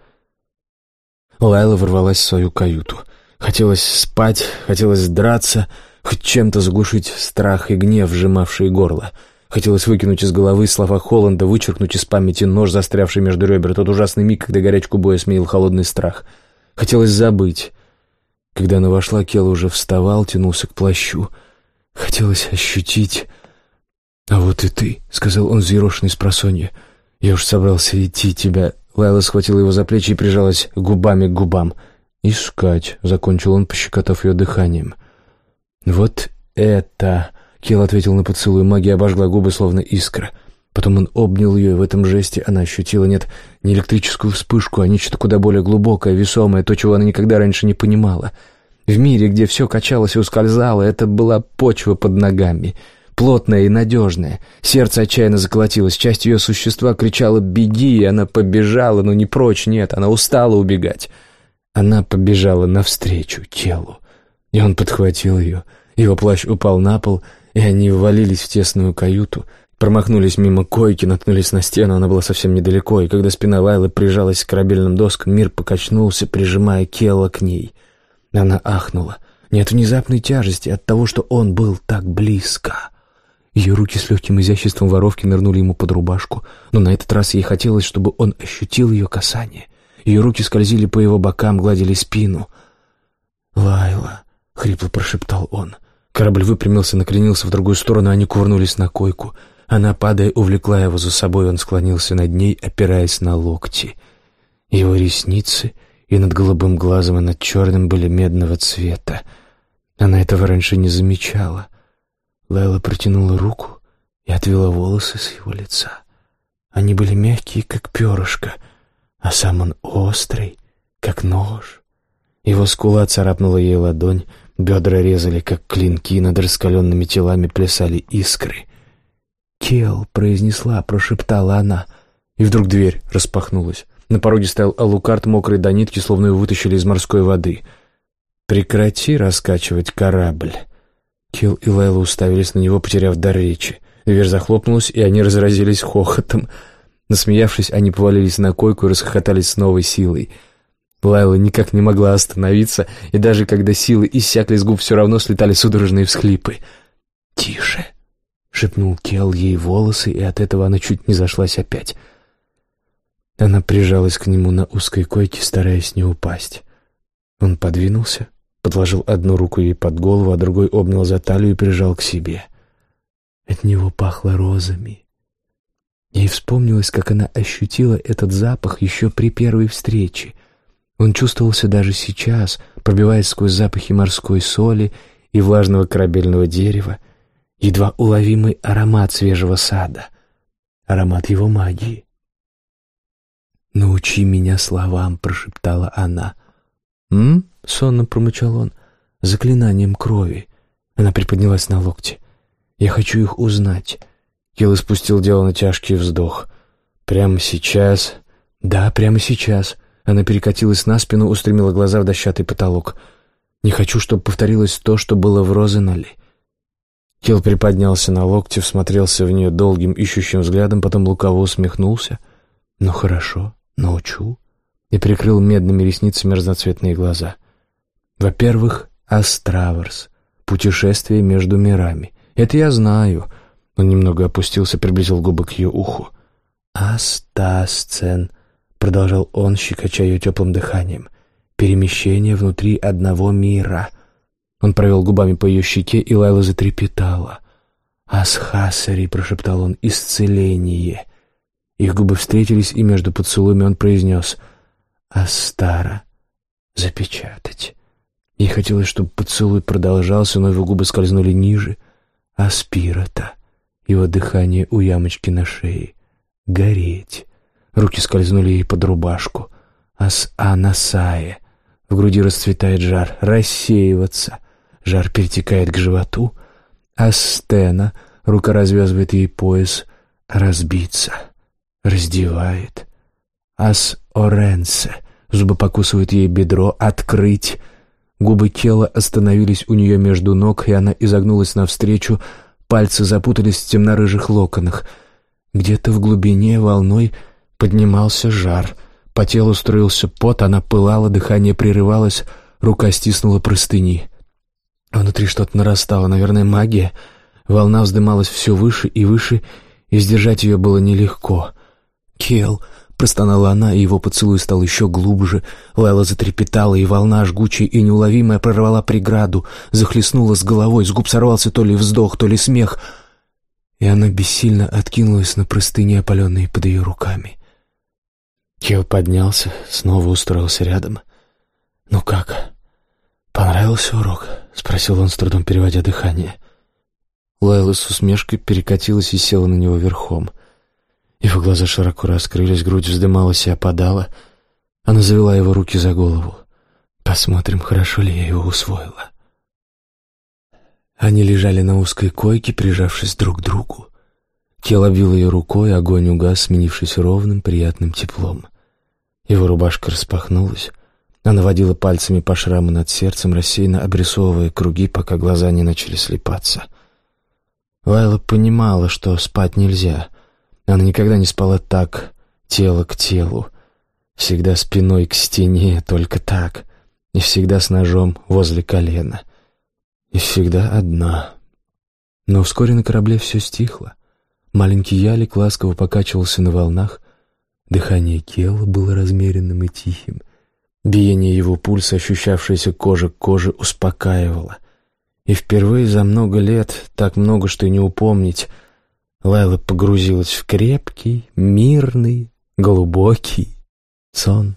Лайла ворвалась в свою каюту. Хотелось спать, хотелось драться, хоть чем-то заглушить страх и гнев, сжимавший горло — Хотелось выкинуть из головы слова Холланда, вычеркнуть из памяти нож, застрявший между ребер, тот ужасный миг, когда горячку боя сменил холодный страх. Хотелось забыть. Когда она вошла, Келла уже вставал, тянулся к плащу. Хотелось ощутить... «А вот и ты», — сказал он взъерошенный с просонья. «Я уж собрался идти тебя». Лайла схватила его за плечи и прижалась губами к губам. «Искать», — закончил он, пощекотав ее дыханием. «Вот это...» Кел ответил на поцелуй, магия обожгла губы, словно искра. Потом он обнял ее, и в этом жесте она ощутила, нет, не электрическую вспышку, а нечто куда более глубокое, весомое, то, чего она никогда раньше не понимала. В мире, где все качалось и ускользало, это была почва под ногами, плотная и надежная. Сердце отчаянно заколотилось, часть ее существа кричала «беги», и она побежала, но не прочь, нет, она устала убегать. Она побежала навстречу телу, и он подхватил ее. Его плащ упал на пол, и они ввалились в тесную каюту, промахнулись мимо койки, наткнулись на стену, она была совсем недалеко, и когда спина Лайлы прижалась к корабельным доскам, мир покачнулся, прижимая Келла к ней. Она ахнула. Не от внезапной тяжести, от того, что он был так близко. Ее руки с легким изяществом воровки нырнули ему под рубашку, но на этот раз ей хотелось, чтобы он ощутил ее касание. Ее руки скользили по его бокам, гладили спину. «Лайла», — хрипло прошептал он, Корабль выпрямился, накренился в другую сторону, они кувырнулись на койку. Она, падая, увлекла его за собой, он склонился над ней, опираясь на локти. Его ресницы и над голубым глазом, и над черным были медного цвета. Она этого раньше не замечала. Лайла протянула руку и отвела волосы с его лица. Они были мягкие, как перышко, а сам он острый, как нож. Его скула царапнула ей ладонь, Бедра резали, как клинки, над раскаленными телами плясали искры. «Кел», — произнесла, прошептала она, и вдруг дверь распахнулась. На пороге стоял Алукарт, мокрый до нитки, словно его вытащили из морской воды. «Прекрати раскачивать корабль». Кел и Лайла уставились на него, потеряв дар речи. Дверь захлопнулась, и они разразились хохотом. Насмеявшись, они повалились на койку и расхохотались с новой силой — Лайла никак не могла остановиться, и даже когда силы иссякли с губ, все равно слетали судорожные всхлипы. «Тише!» — шепнул Кел ей волосы, и от этого она чуть не зашлась опять. Она прижалась к нему на узкой койке, стараясь не упасть. Он подвинулся, подложил одну руку ей под голову, а другой обнял за талию и прижал к себе. От него пахло розами. Ей вспомнилось, как она ощутила этот запах еще при первой встрече — он чувствовался даже сейчас, пробиваясь сквозь запахи морской соли и влажного корабельного дерева, едва уловимый аромат свежего сада, аромат его магии. «Научи меня словам», — прошептала она. «М?» — сонно промычал он. «Заклинанием крови». Она приподнялась на локте. «Я хочу их узнать». Килл испустил дело на тяжкий вздох. «Прямо сейчас?» «Да, прямо сейчас». Она перекатилась на спину, устремила глаза в дощатый потолок. «Не хочу, чтобы повторилось то, что было в Розенале». Килл приподнялся на локте, всмотрелся в нее долгим ищущим взглядом, потом лукаво усмехнулся. «Ну хорошо, научу». И прикрыл медными ресницами разноцветные глаза. «Во-первых, Астраверс. Путешествие между мирами. Это я знаю. Он немного опустился, приблизил губы к ее уху. «Астасцен», — продолжал он, щекоча ее теплым дыханием, — «перемещение внутри одного мира». Он провел губами по ее щеке, и Лайла затрепетала. «Асхасари», — прошептал он, — «исцеление». Их губы встретились, и между поцелуями он произнес «Астара, запечатать». Ей хотелось, чтобы поцелуй продолжался, но его губы скользнули ниже. «Аспирата», его дыхание у ямочки на шее. «Гореть». Руки скользнули ей под рубашку. «Ас-анасае». В груди расцветает жар. «Рассеиваться». Жар перетекает к животу. «Астена». Рука развязывает ей пояс. «Разбиться» раздевает. Ас Оренсе. Зубы покусывают ей бедро. Открыть. Губы тела остановились у нее между ног, и она изогнулась навстречу. Пальцы запутались в темно-рыжих локонах. Где-то в глубине волной поднимался жар. По телу строился пот, она пылала, дыхание прерывалось, рука стиснула простыни. Внутри что-то нарастало, наверное, магия. Волна вздымалась все выше и выше, и сдержать ее было нелегко. «Кел!» — простонала она, и его поцелуй стал еще глубже. Лайла затрепетала, и волна жгучая и неуловимая прорвала преграду, захлестнула с головой, с губ сорвался то ли вздох, то ли смех, и она бессильно откинулась на простыни, опаленные под ее руками. Кел поднялся, снова устроился рядом. «Ну как? Понравился урок?» — спросил он, с трудом переводя дыхание. Лайла с усмешкой перекатилась и села на него верхом — его глаза широко раскрылись, грудь вздымалась и опадала. Она завела его руки за голову. Посмотрим, хорошо ли я его усвоила. Они лежали на узкой койке, прижавшись друг к другу. Кел обвил ее рукой, огонь угас, сменившись ровным, приятным теплом. Его рубашка распахнулась. Она водила пальцами по шраму над сердцем, рассеянно обрисовывая круги, пока глаза не начали слепаться. Лайла понимала, что спать нельзя. Она никогда не спала так, тело к телу. Всегда спиной к стене, только так. И всегда с ножом возле колена. И всегда одна. Но вскоре на корабле все стихло. Маленький ялик ласково покачивался на волнах. Дыхание Кела было размеренным и тихим. Биение его пульса, ощущавшееся кожа к коже, успокаивало. И впервые за много лет, так много, что и не упомнить, Лайла погрузилась в крепкий, мирный, глубокий сон.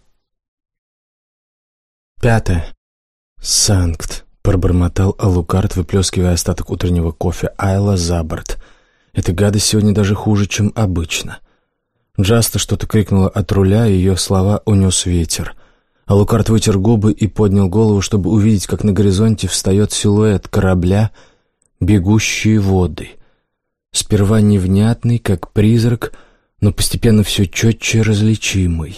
Пятое. «Санкт», — пробормотал Алукард, выплескивая остаток утреннего кофе Айла за борт. «Эта гадость сегодня даже хуже, чем обычно». Джаста что-то крикнула от руля, и ее слова унес ветер. Алукард вытер губы и поднял голову, чтобы увидеть, как на горизонте встает силуэт корабля «Бегущие воды». Сперва невнятный, как призрак, но постепенно все четче различимый.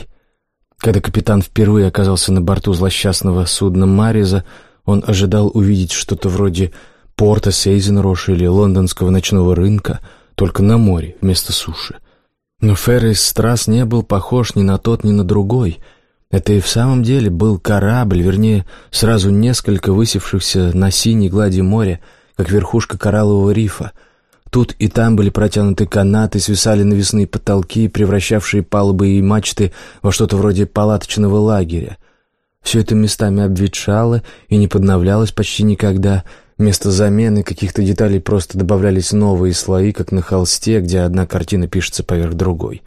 Когда капитан впервые оказался на борту злосчастного судна «Мариза», он ожидал увидеть что-то вроде порта Сейзенроша или лондонского ночного рынка, только на море вместо суши. Но Феррис Страс не был похож ни на тот, ни на другой. Это и в самом деле был корабль, вернее, сразу несколько высевшихся на синей глади моря, как верхушка кораллового рифа — Тут и там были протянуты канаты, свисали навесные потолки, превращавшие палубы и мачты во что-то вроде палаточного лагеря. Все это местами обветшало и не подновлялось почти никогда. Вместо замены каких-то деталей просто добавлялись новые слои, как на холсте, где одна картина пишется поверх другой.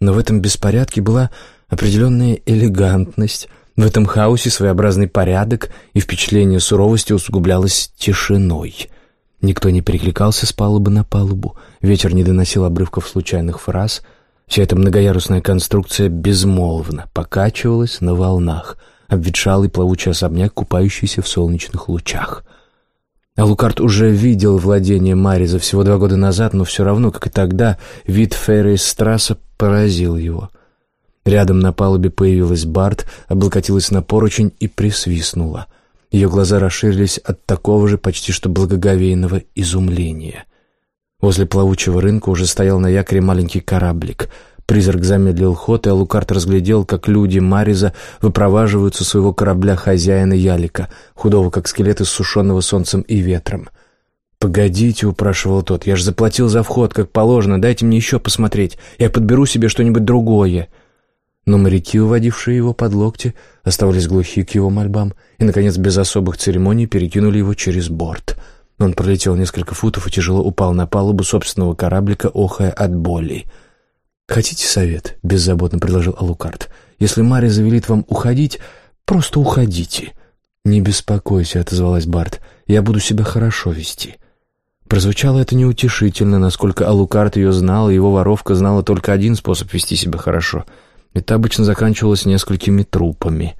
Но в этом беспорядке была определенная элегантность, в этом хаосе своеобразный порядок, и впечатление суровости усугублялось тишиной — Никто не перекликался с палубы на палубу, ветер не доносил обрывков случайных фраз. Вся эта многоярусная конструкция безмолвно покачивалась на волнах, обветшалый плавучий особняк, купающийся в солнечных лучах. Алукарт уже видел владение Мариза всего два года назад, но все равно, как и тогда, вид Феррейс-Страсса поразил его. Рядом на палубе появилась Барт, облокотилась на поручень и присвистнула — ее глаза расширились от такого же почти что благоговейного изумления. Возле плавучего рынка уже стоял на якоре маленький кораблик. Призрак замедлил ход, и Алукарт разглядел, как люди Мариза выпроваживают со своего корабля хозяина Ялика, худого как скелет, иссушенного солнцем и ветром. «Погодите», — упрашивал тот, — «я же заплатил за вход, как положено, дайте мне еще посмотреть, я подберу себе что-нибудь другое». Но моряки, уводившие его под локти, оставались глухи к его мольбам и, наконец, без особых церемоний перекинули его через борт. Он пролетел несколько футов и тяжело упал на палубу собственного кораблика, охая от боли. «Хотите совет?» — беззаботно предложил Алукард. «Если Мария завелит вам уходить, просто уходите». «Не беспокойся», — отозвалась Барт. «Я буду себя хорошо вести». Прозвучало это неутешительно, насколько Алукарт ее знал, и его воровка знала только один способ вести себя хорошо. Это обычно заканчивалось несколькими трупами.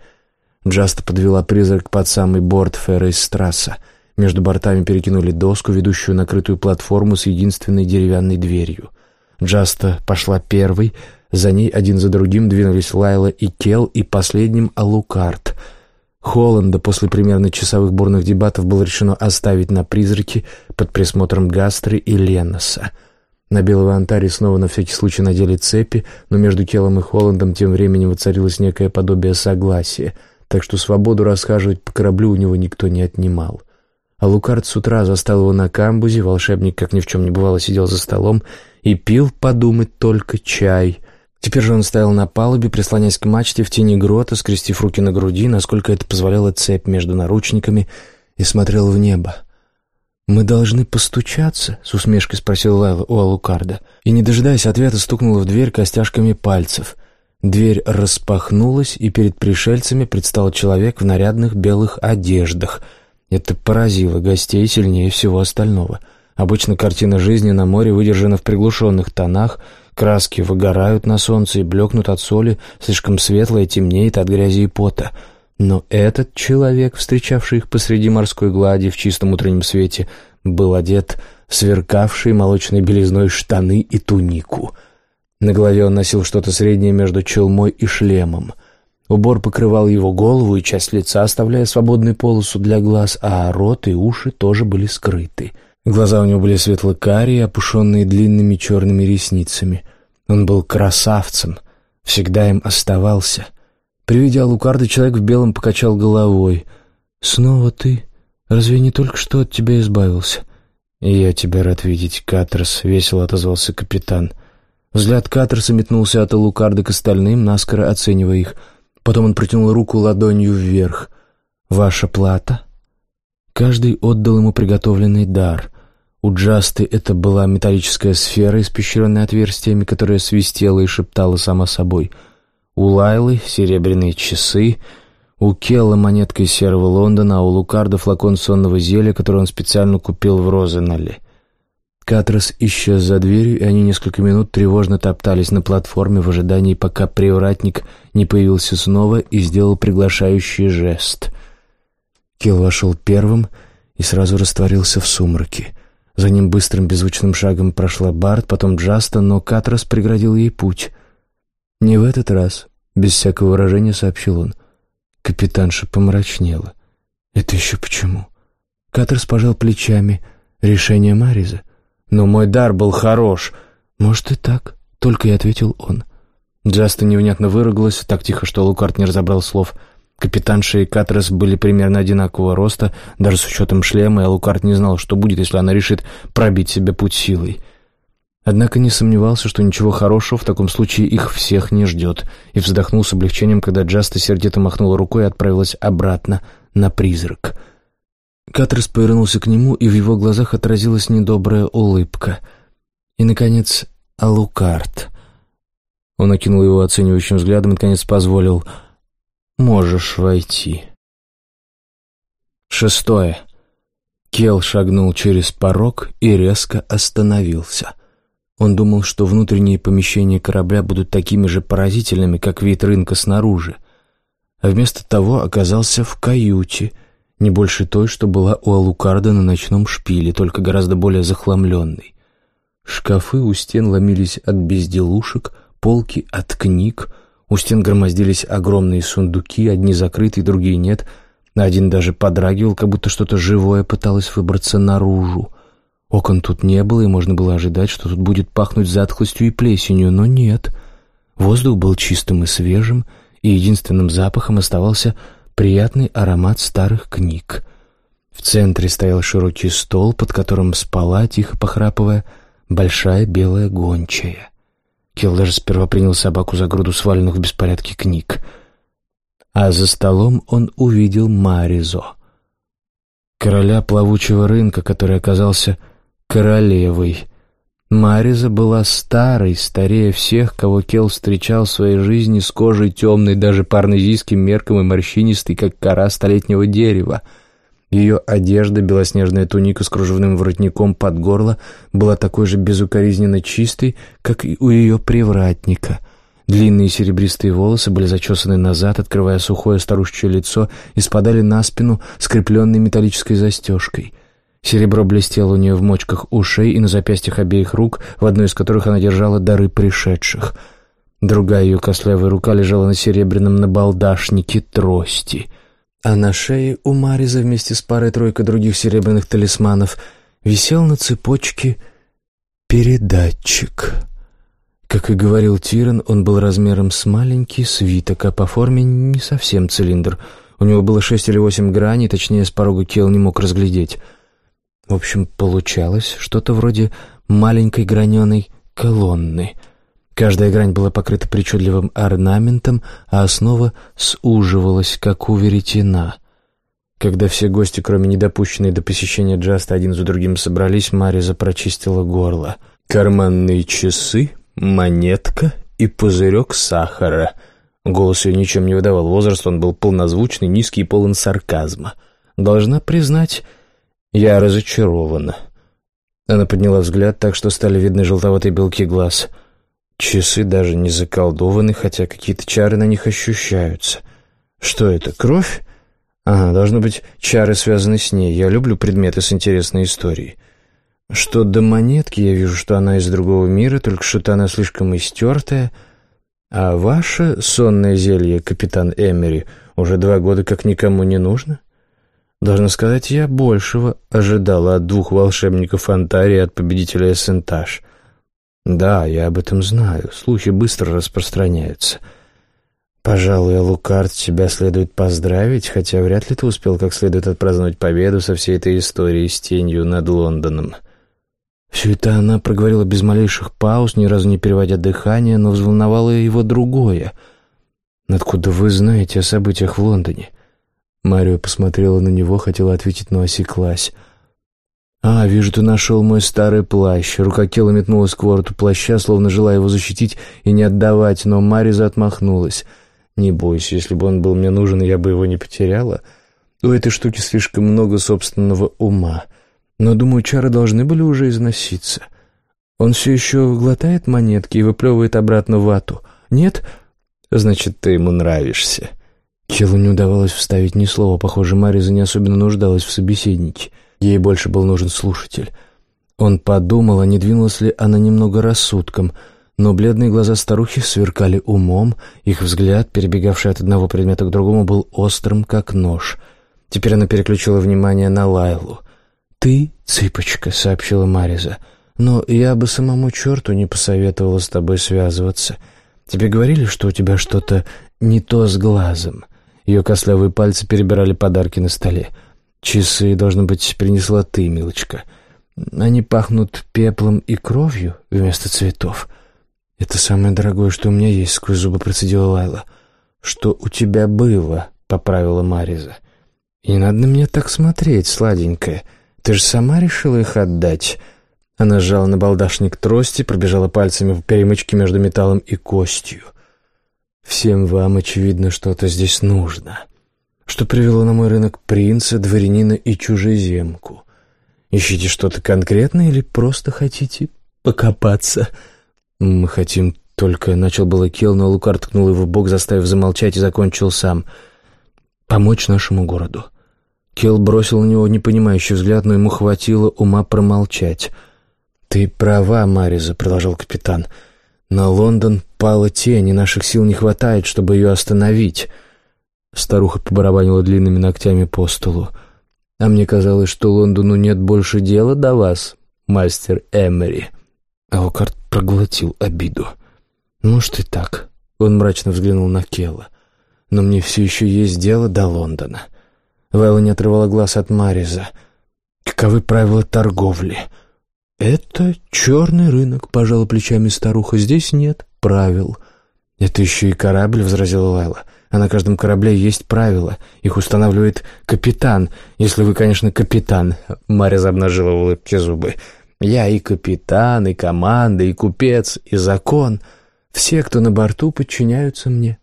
Джаста подвела призрак под самый борт Феррейс-Страсса. Между бортами перекинули доску, ведущую накрытую платформу с единственной деревянной дверью. Джаста пошла первой, за ней один за другим двинулись Лайла и Кел, и последним Алукарт — Холланда после примерно часовых бурных дебатов было решено оставить на призраке под присмотром Гастры и Леноса. На белого антаре снова на всякий случай надели цепи, но между Келом и Холландом тем временем воцарилось некое подобие согласия, так что свободу расхаживать по кораблю у него никто не отнимал. А Лукард с утра застал его на камбузе, волшебник, как ни в чем не бывало, сидел за столом и пил, подумать, только чай — Теперь же он стоял на палубе, прислонясь к мачте в тени грота, скрестив руки на груди, насколько это позволяла цепь между наручниками, и смотрел в небо. «Мы должны постучаться?» — с усмешкой спросил Лайла у Алукарда. И, не дожидаясь ответа, стукнула в дверь костяшками пальцев. Дверь распахнулась, и перед пришельцами предстал человек в нарядных белых одеждах. Это поразило гостей сильнее всего остального. Обычно картина жизни на море выдержана в приглушенных тонах — Краски выгорают на солнце и блекнут от соли, слишком светлое темнеет от грязи и пота. Но этот человек, встречавший их посреди морской глади в чистом утреннем свете, был одет в сверкавшие молочной белизной штаны и тунику. На голове он носил что-то среднее между челмой и шлемом. Убор покрывал его голову и часть лица, оставляя свободную полосу для глаз, а рот и уши тоже были скрыты — Глаза у него были светло-карие, опушенные длинными черными ресницами. Он был красавцем, всегда им оставался. При виде человек в белом покачал головой. «Снова ты? Разве не только что от тебя избавился?» «И я тебя рад видеть, Катрос», — весело отозвался капитан. Взгляд Катерса метнулся от Алукарда к остальным, наскоро оценивая их. Потом он протянул руку ладонью вверх. «Ваша плата?» Каждый отдал ему приготовленный дар. У Джасты это была металлическая сфера, испещренная отверстиями, которая свистела и шептала сама собой. У Лайлы — серебряные часы, у Келла — монетка из серого Лондона, а у Лукарда — флакон сонного зелья, который он специально купил в Розенале. Катрос исчез за дверью, и они несколько минут тревожно топтались на платформе в ожидании, пока привратник не появился снова и сделал приглашающий жест. Келл вошел первым и сразу растворился в сумраке. За ним быстрым беззвучным шагом прошла Барт, потом Джаста, но Катрос преградил ей путь. «Не в этот раз», — без всякого выражения сообщил он. Капитанша помрачнела. «Это еще почему?» Катрос пожал плечами. «Решение Мариза». «Но мой дар был хорош». «Может и так», — только и ответил он. Джаста невнятно выругалась, так тихо, что Лукард не разобрал слов — Капитанша и Катрес были примерно одинакового роста, даже с учетом шлема, и Алукарт не знал, что будет, если она решит пробить себе путь силой. Однако не сомневался, что ничего хорошего в таком случае их всех не ждет, и вздохнул с облегчением, когда Джаста сердито махнула рукой и отправилась обратно на призрак. Катрес повернулся к нему, и в его глазах отразилась недобрая улыбка. И, наконец, Алукарт. Он окинул его оценивающим взглядом и, наконец, позволил Можешь войти. Шестое. Кел шагнул через порог и резко остановился. Он думал, что внутренние помещения корабля будут такими же поразительными, как вид рынка снаружи. А вместо того оказался в каюте, не больше той, что была у Алукарда на ночном шпиле, только гораздо более захламленной. Шкафы у стен ломились от безделушек, полки от книг — у стен громоздились огромные сундуки, одни закрытые, другие нет. Один даже подрагивал, как будто что-то живое пыталось выбраться наружу. Окон тут не было, и можно было ожидать, что тут будет пахнуть затхлостью и плесенью, но нет. Воздух был чистым и свежим, и единственным запахом оставался приятный аромат старых книг. В центре стоял широкий стол, под которым спала, тихо похрапывая, большая белая гончая. Килл даже сперва принял собаку за груду сваленных в беспорядке книг. А за столом он увидел Маризо, короля плавучего рынка, который оказался королевой. Мариза была старой, старее всех, кого Кел встречал в своей жизни с кожей темной, даже по арнезийским меркам и морщинистой, как кора столетнего дерева. Ее одежда, белоснежная туника с кружевным воротником под горло, была такой же безукоризненно чистой, как и у ее привратника. Длинные серебристые волосы были зачесаны назад, открывая сухое старушечье лицо, и спадали на спину, скрепленной металлической застежкой — Серебро блестело у нее в мочках ушей и на запястьях обеих рук, в одной из которых она держала дары пришедших. Другая ее костлявая рука лежала на серебряном набалдашнике трости. А на шее у Мариза вместе с парой-тройкой других серебряных талисманов висел на цепочке передатчик. Как и говорил Тиран, он был размером с маленький свиток, а по форме не совсем цилиндр. У него было шесть или восемь граней, точнее, с порога Кел не мог разглядеть — в общем, получалось что-то вроде маленькой граненой колонны. Каждая грань была покрыта причудливым орнаментом, а основа суживалась, как у веретена. Когда все гости, кроме недопущенной до посещения Джаста, один за другим собрались, Мариза прочистила горло. «Карманные часы, монетка и пузырек сахара». Голос ее ничем не выдавал. Возраст он был полнозвучный, низкий и полон сарказма. Должна признать, я разочарована. Она подняла взгляд так, что стали видны желтоватые белки глаз. Часы даже не заколдованы, хотя какие-то чары на них ощущаются. Что это, кровь? Ага, должно быть, чары связаны с ней. Я люблю предметы с интересной историей. Что до монетки, я вижу, что она из другого мира, только что-то она слишком истертая. А ваше сонное зелье, капитан Эмери, уже два года как никому не нужно? Должна сказать, я большего ожидала от двух волшебников Антарии от победителя Эссентаж. Да, я об этом знаю. Слухи быстро распространяются. Пожалуй, Лукард тебя следует поздравить, хотя вряд ли ты успел как следует отпраздновать победу со всей этой историей с тенью над Лондоном. Все это она проговорила без малейших пауз, ни разу не переводя дыхание, но взволновало его другое. «Откуда вы знаете о событиях в Лондоне?» Марио посмотрела на него, хотела ответить, но осеклась. «А, вижу, ты нашел мой старый плащ». Рука Келла метнулась к вороту плаща, словно желая его защитить и не отдавать, но Мариза отмахнулась. «Не бойся, если бы он был мне нужен, я бы его не потеряла. У этой штуки слишком много собственного ума. Но, думаю, чары должны были уже износиться. Он все еще глотает монетки и выплевывает обратно вату. Нет? Значит, ты ему нравишься». Челу не удавалось вставить ни слова. Похоже, Мариза не особенно нуждалась в собеседнике. Ей больше был нужен слушатель. Он подумал, а не двинулась ли она немного рассудком, но бледные глаза старухи сверкали умом, их взгляд, перебегавший от одного предмета к другому, был острым, как нож. Теперь она переключила внимание на Лайлу. «Ты, цыпочка», — сообщила Мариза, — «но я бы самому черту не посоветовала с тобой связываться. Тебе говорили, что у тебя что-то не то с глазом?» Ее костлявые пальцы перебирали подарки на столе. «Часы, должно быть, принесла ты, милочка. Они пахнут пеплом и кровью вместо цветов. Это самое дорогое, что у меня есть», — сквозь зубы процедила Лайла. «Что у тебя было?» — поправила Мариза. «И не надо на меня так смотреть, сладенькая. Ты же сама решила их отдать». Она сжала на балдашник трости, пробежала пальцами по перемычке между металлом и костью. Всем вам, очевидно, что-то здесь нужно. Что привело на мой рынок принца, дворянина и чужеземку? Ищите что-то конкретное или просто хотите покопаться? Мы хотим только... Начал было Кел, но Лукар ткнул его в бок, заставив замолчать, и закончил сам. Помочь нашему городу. Кел бросил на него непонимающий взгляд, но ему хватило ума промолчать. «Ты права, Мариза», — продолжал капитан. На Лондон пала тень, и наших сил не хватает, чтобы ее остановить. Старуха побарабанила длинными ногтями по столу. А мне казалось, что Лондону нет больше дела до вас, мастер Эмери. Аукарт проглотил обиду. Может и так. Он мрачно взглянул на Келла. Но мне все еще есть дело до Лондона. Лайла не отрывала глаз от Мариза. «Каковы правила торговли?» «Это черный рынок», — пожала плечами старуха. «Здесь нет правил». «Это еще и корабль», — возразила Лайла. «А на каждом корабле есть правила. Их устанавливает капитан, если вы, конечно, капитан». Мария обнажила в улыбке зубы. «Я и капитан, и команда, и купец, и закон. Все, кто на борту, подчиняются мне».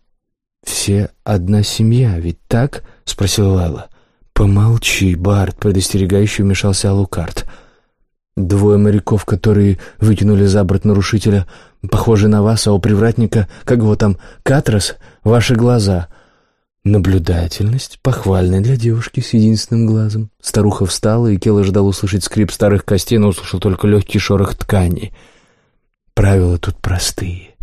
«Все одна семья, ведь так?» — спросила Лайла. «Помолчи, Барт», — предостерегающе вмешался Алукарт. «Двое моряков, которые вытянули за борт нарушителя, похожи на вас, а у привратника, как его там, Катрос, ваши глаза». Наблюдательность, похвальная для девушки с единственным глазом. Старуха встала, и Кела ждал услышать скрип старых костей, но услышал только легкий шорох ткани. Правила тут простые.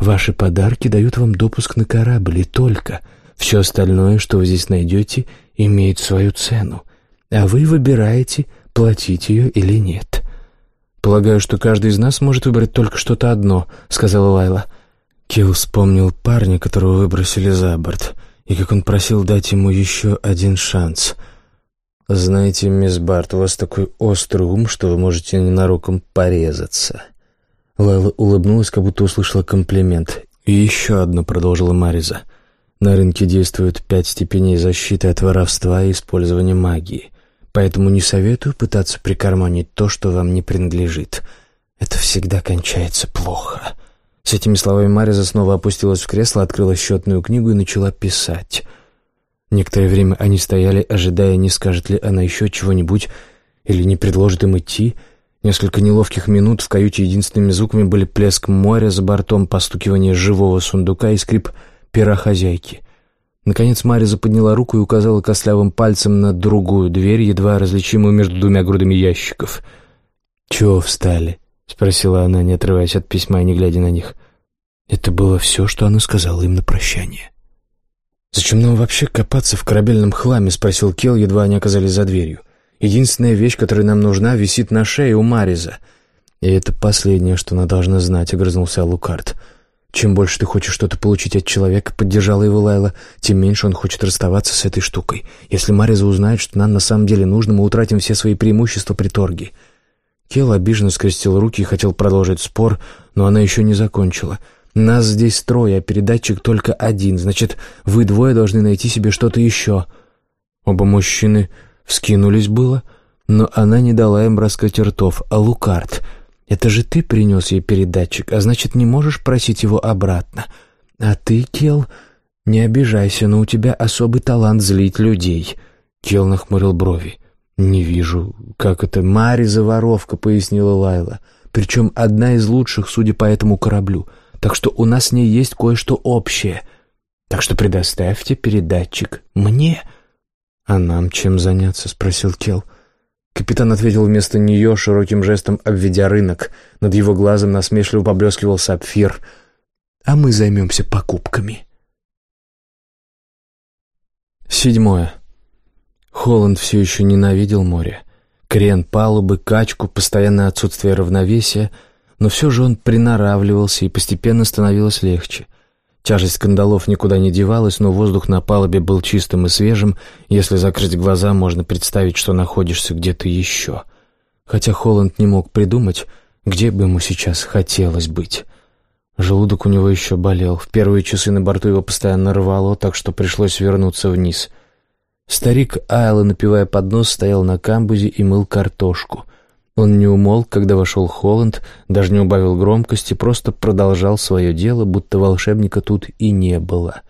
Ваши подарки дают вам допуск на корабль, и только. Все остальное, что вы здесь найдете, имеет свою цену, а вы выбираете, платить ее или нет. «Полагаю, что каждый из нас может выбрать только что-то одно», — сказала Лайла. Килл вспомнил парня, которого выбросили за борт, и как он просил дать ему еще один шанс. «Знаете, мисс Барт, у вас такой острый ум, что вы можете ненароком порезаться». Лайла улыбнулась, как будто услышала комплимент. «И еще одно», — продолжила Мариза. На рынке действуют пять степеней защиты от воровства и использования магии. Поэтому не советую пытаться прикарманить то, что вам не принадлежит. Это всегда кончается плохо. С этими словами Мариза снова опустилась в кресло, открыла счетную книгу и начала писать. Некоторое время они стояли, ожидая, не скажет ли она еще чего-нибудь или не предложит им идти. Несколько неловких минут в каюте единственными звуками были плеск моря за бортом, постукивание живого сундука и скрип пера хозяйки. Наконец Мариза подняла руку и указала костлявым пальцем на другую дверь, едва различимую между двумя грудами ящиков. «Чего встали?» — спросила она, не отрываясь от письма и не глядя на них. Это было все, что она сказала им на прощание. «Зачем нам вообще копаться в корабельном хламе?» — спросил Кел, едва они оказались за дверью. «Единственная вещь, которая нам нужна, висит на шее у Мариза». «И это последнее, что она должна знать», — огрызнулся Лукард. «Лукард». Чем больше ты хочешь что-то получить от человека, поддержала его Лайла, тем меньше он хочет расставаться с этой штукой. Если Мариза узнает, что нам на самом деле нужно, мы утратим все свои преимущества при торге. Кел обиженно скрестил руки и хотел продолжить спор, но она еще не закончила. «Нас здесь трое, а передатчик только один, значит, вы двое должны найти себе что-то еще». Оба мужчины вскинулись было, но она не дала им раскрыть ртов, а Лукард — это же ты принес ей передатчик, а значит, не можешь просить его обратно. А ты, Кел, не обижайся, но у тебя особый талант злить людей». Кел нахмурил брови. «Не вижу, как это Мари воровка», — пояснила Лайла. «Причем одна из лучших, судя по этому кораблю. Так что у нас с ней есть кое-что общее. Так что предоставьте передатчик мне». «А нам чем заняться?» — спросил Кел. — Капитан ответил вместо нее широким жестом, обведя рынок. Над его глазом насмешливо поблескивал сапфир. «А мы займемся покупками». Седьмое. Холланд все еще ненавидел море. Крен палубы, качку, постоянное отсутствие равновесия, но все же он приноравливался и постепенно становилось легче. Тяжесть кандалов никуда не девалась, но воздух на палубе был чистым и свежим. Если закрыть глаза, можно представить, что находишься где-то еще. Хотя Холланд не мог придумать, где бы ему сейчас хотелось быть. Желудок у него еще болел. В первые часы на борту его постоянно рвало, так что пришлось вернуться вниз. Старик Айла, напивая под нос, стоял на камбузе и мыл картошку — он не умолк, когда вошел Холланд, даже не убавил громкости, просто продолжал свое дело, будто волшебника тут и не было.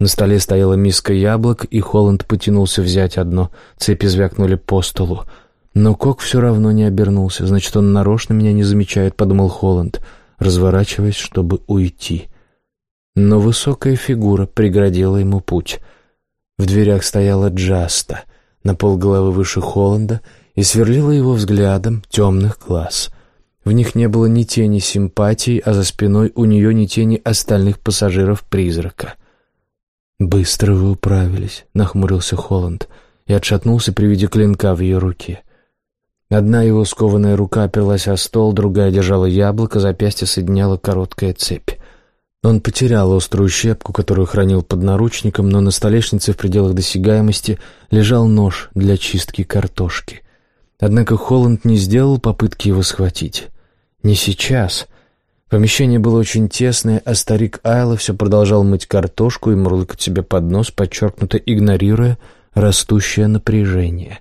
На столе стояла миска яблок, и Холланд потянулся взять одно. Цепи звякнули по столу. Но Кок все равно не обернулся. Значит, он нарочно меня не замечает, подумал Холланд, разворачиваясь, чтобы уйти. Но высокая фигура преградила ему путь. В дверях стояла Джаста, на полголовы выше Холланда — и сверлила его взглядом темных глаз. В них не было ни тени симпатии, а за спиной у нее ни тени остальных пассажиров-призрака. «Быстро вы управились», — нахмурился Холланд и отшатнулся при виде клинка в ее руке. Одна его скованная рука оперлась о стол, другая держала яблоко, запястье соединяла короткая цепь. Он потерял острую щепку, которую хранил под наручником, но на столешнице в пределах досягаемости лежал нож для чистки картошки. Однако Холланд не сделал попытки его схватить. Не сейчас. Помещение было очень тесное, а старик Айла все продолжал мыть картошку и мурлыкать себе под нос, подчеркнуто игнорируя растущее напряжение.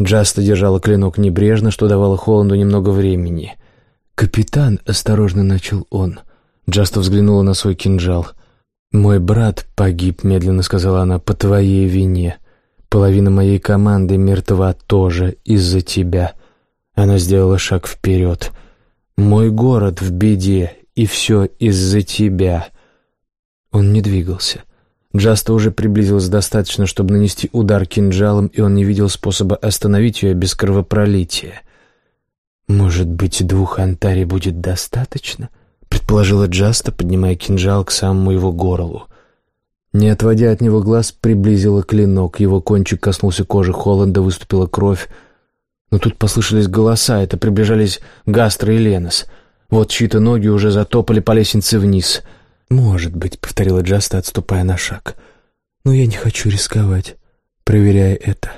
Джаста держала клинок небрежно, что давало Холланду немного времени. «Капитан», — осторожно начал он, — Джаста взглянула на свой кинжал. «Мой брат погиб», — медленно сказала она, — «по твоей вине. Половина моей команды мертва тоже из-за тебя». Она сделала шаг вперед. «Мой город в беде, и все из-за тебя». Он не двигался. Джаста уже приблизилась достаточно, чтобы нанести удар кинжалом, и он не видел способа остановить ее без кровопролития. «Может быть, двух антари будет достаточно?» предположила Джаста, поднимая кинжал к самому его горлу. Не отводя от него глаз, приблизила клинок. Его кончик коснулся кожи Холланда, выступила кровь. Но тут послышались голоса, это приближались Гастро и Ленос. Вот чьи-то ноги уже затопали по лестнице вниз. «Может быть», — повторила Джаста, отступая на шаг. «Но я не хочу рисковать, проверяя это».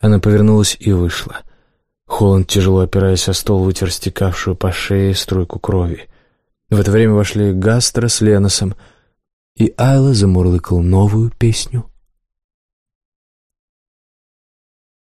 Она повернулась и вышла. Холланд, тяжело опираясь о стол, вытер стекавшую по шее струйку крови. В это время вошли Гастро с Леносом, и Айла замурлыкал новую песню —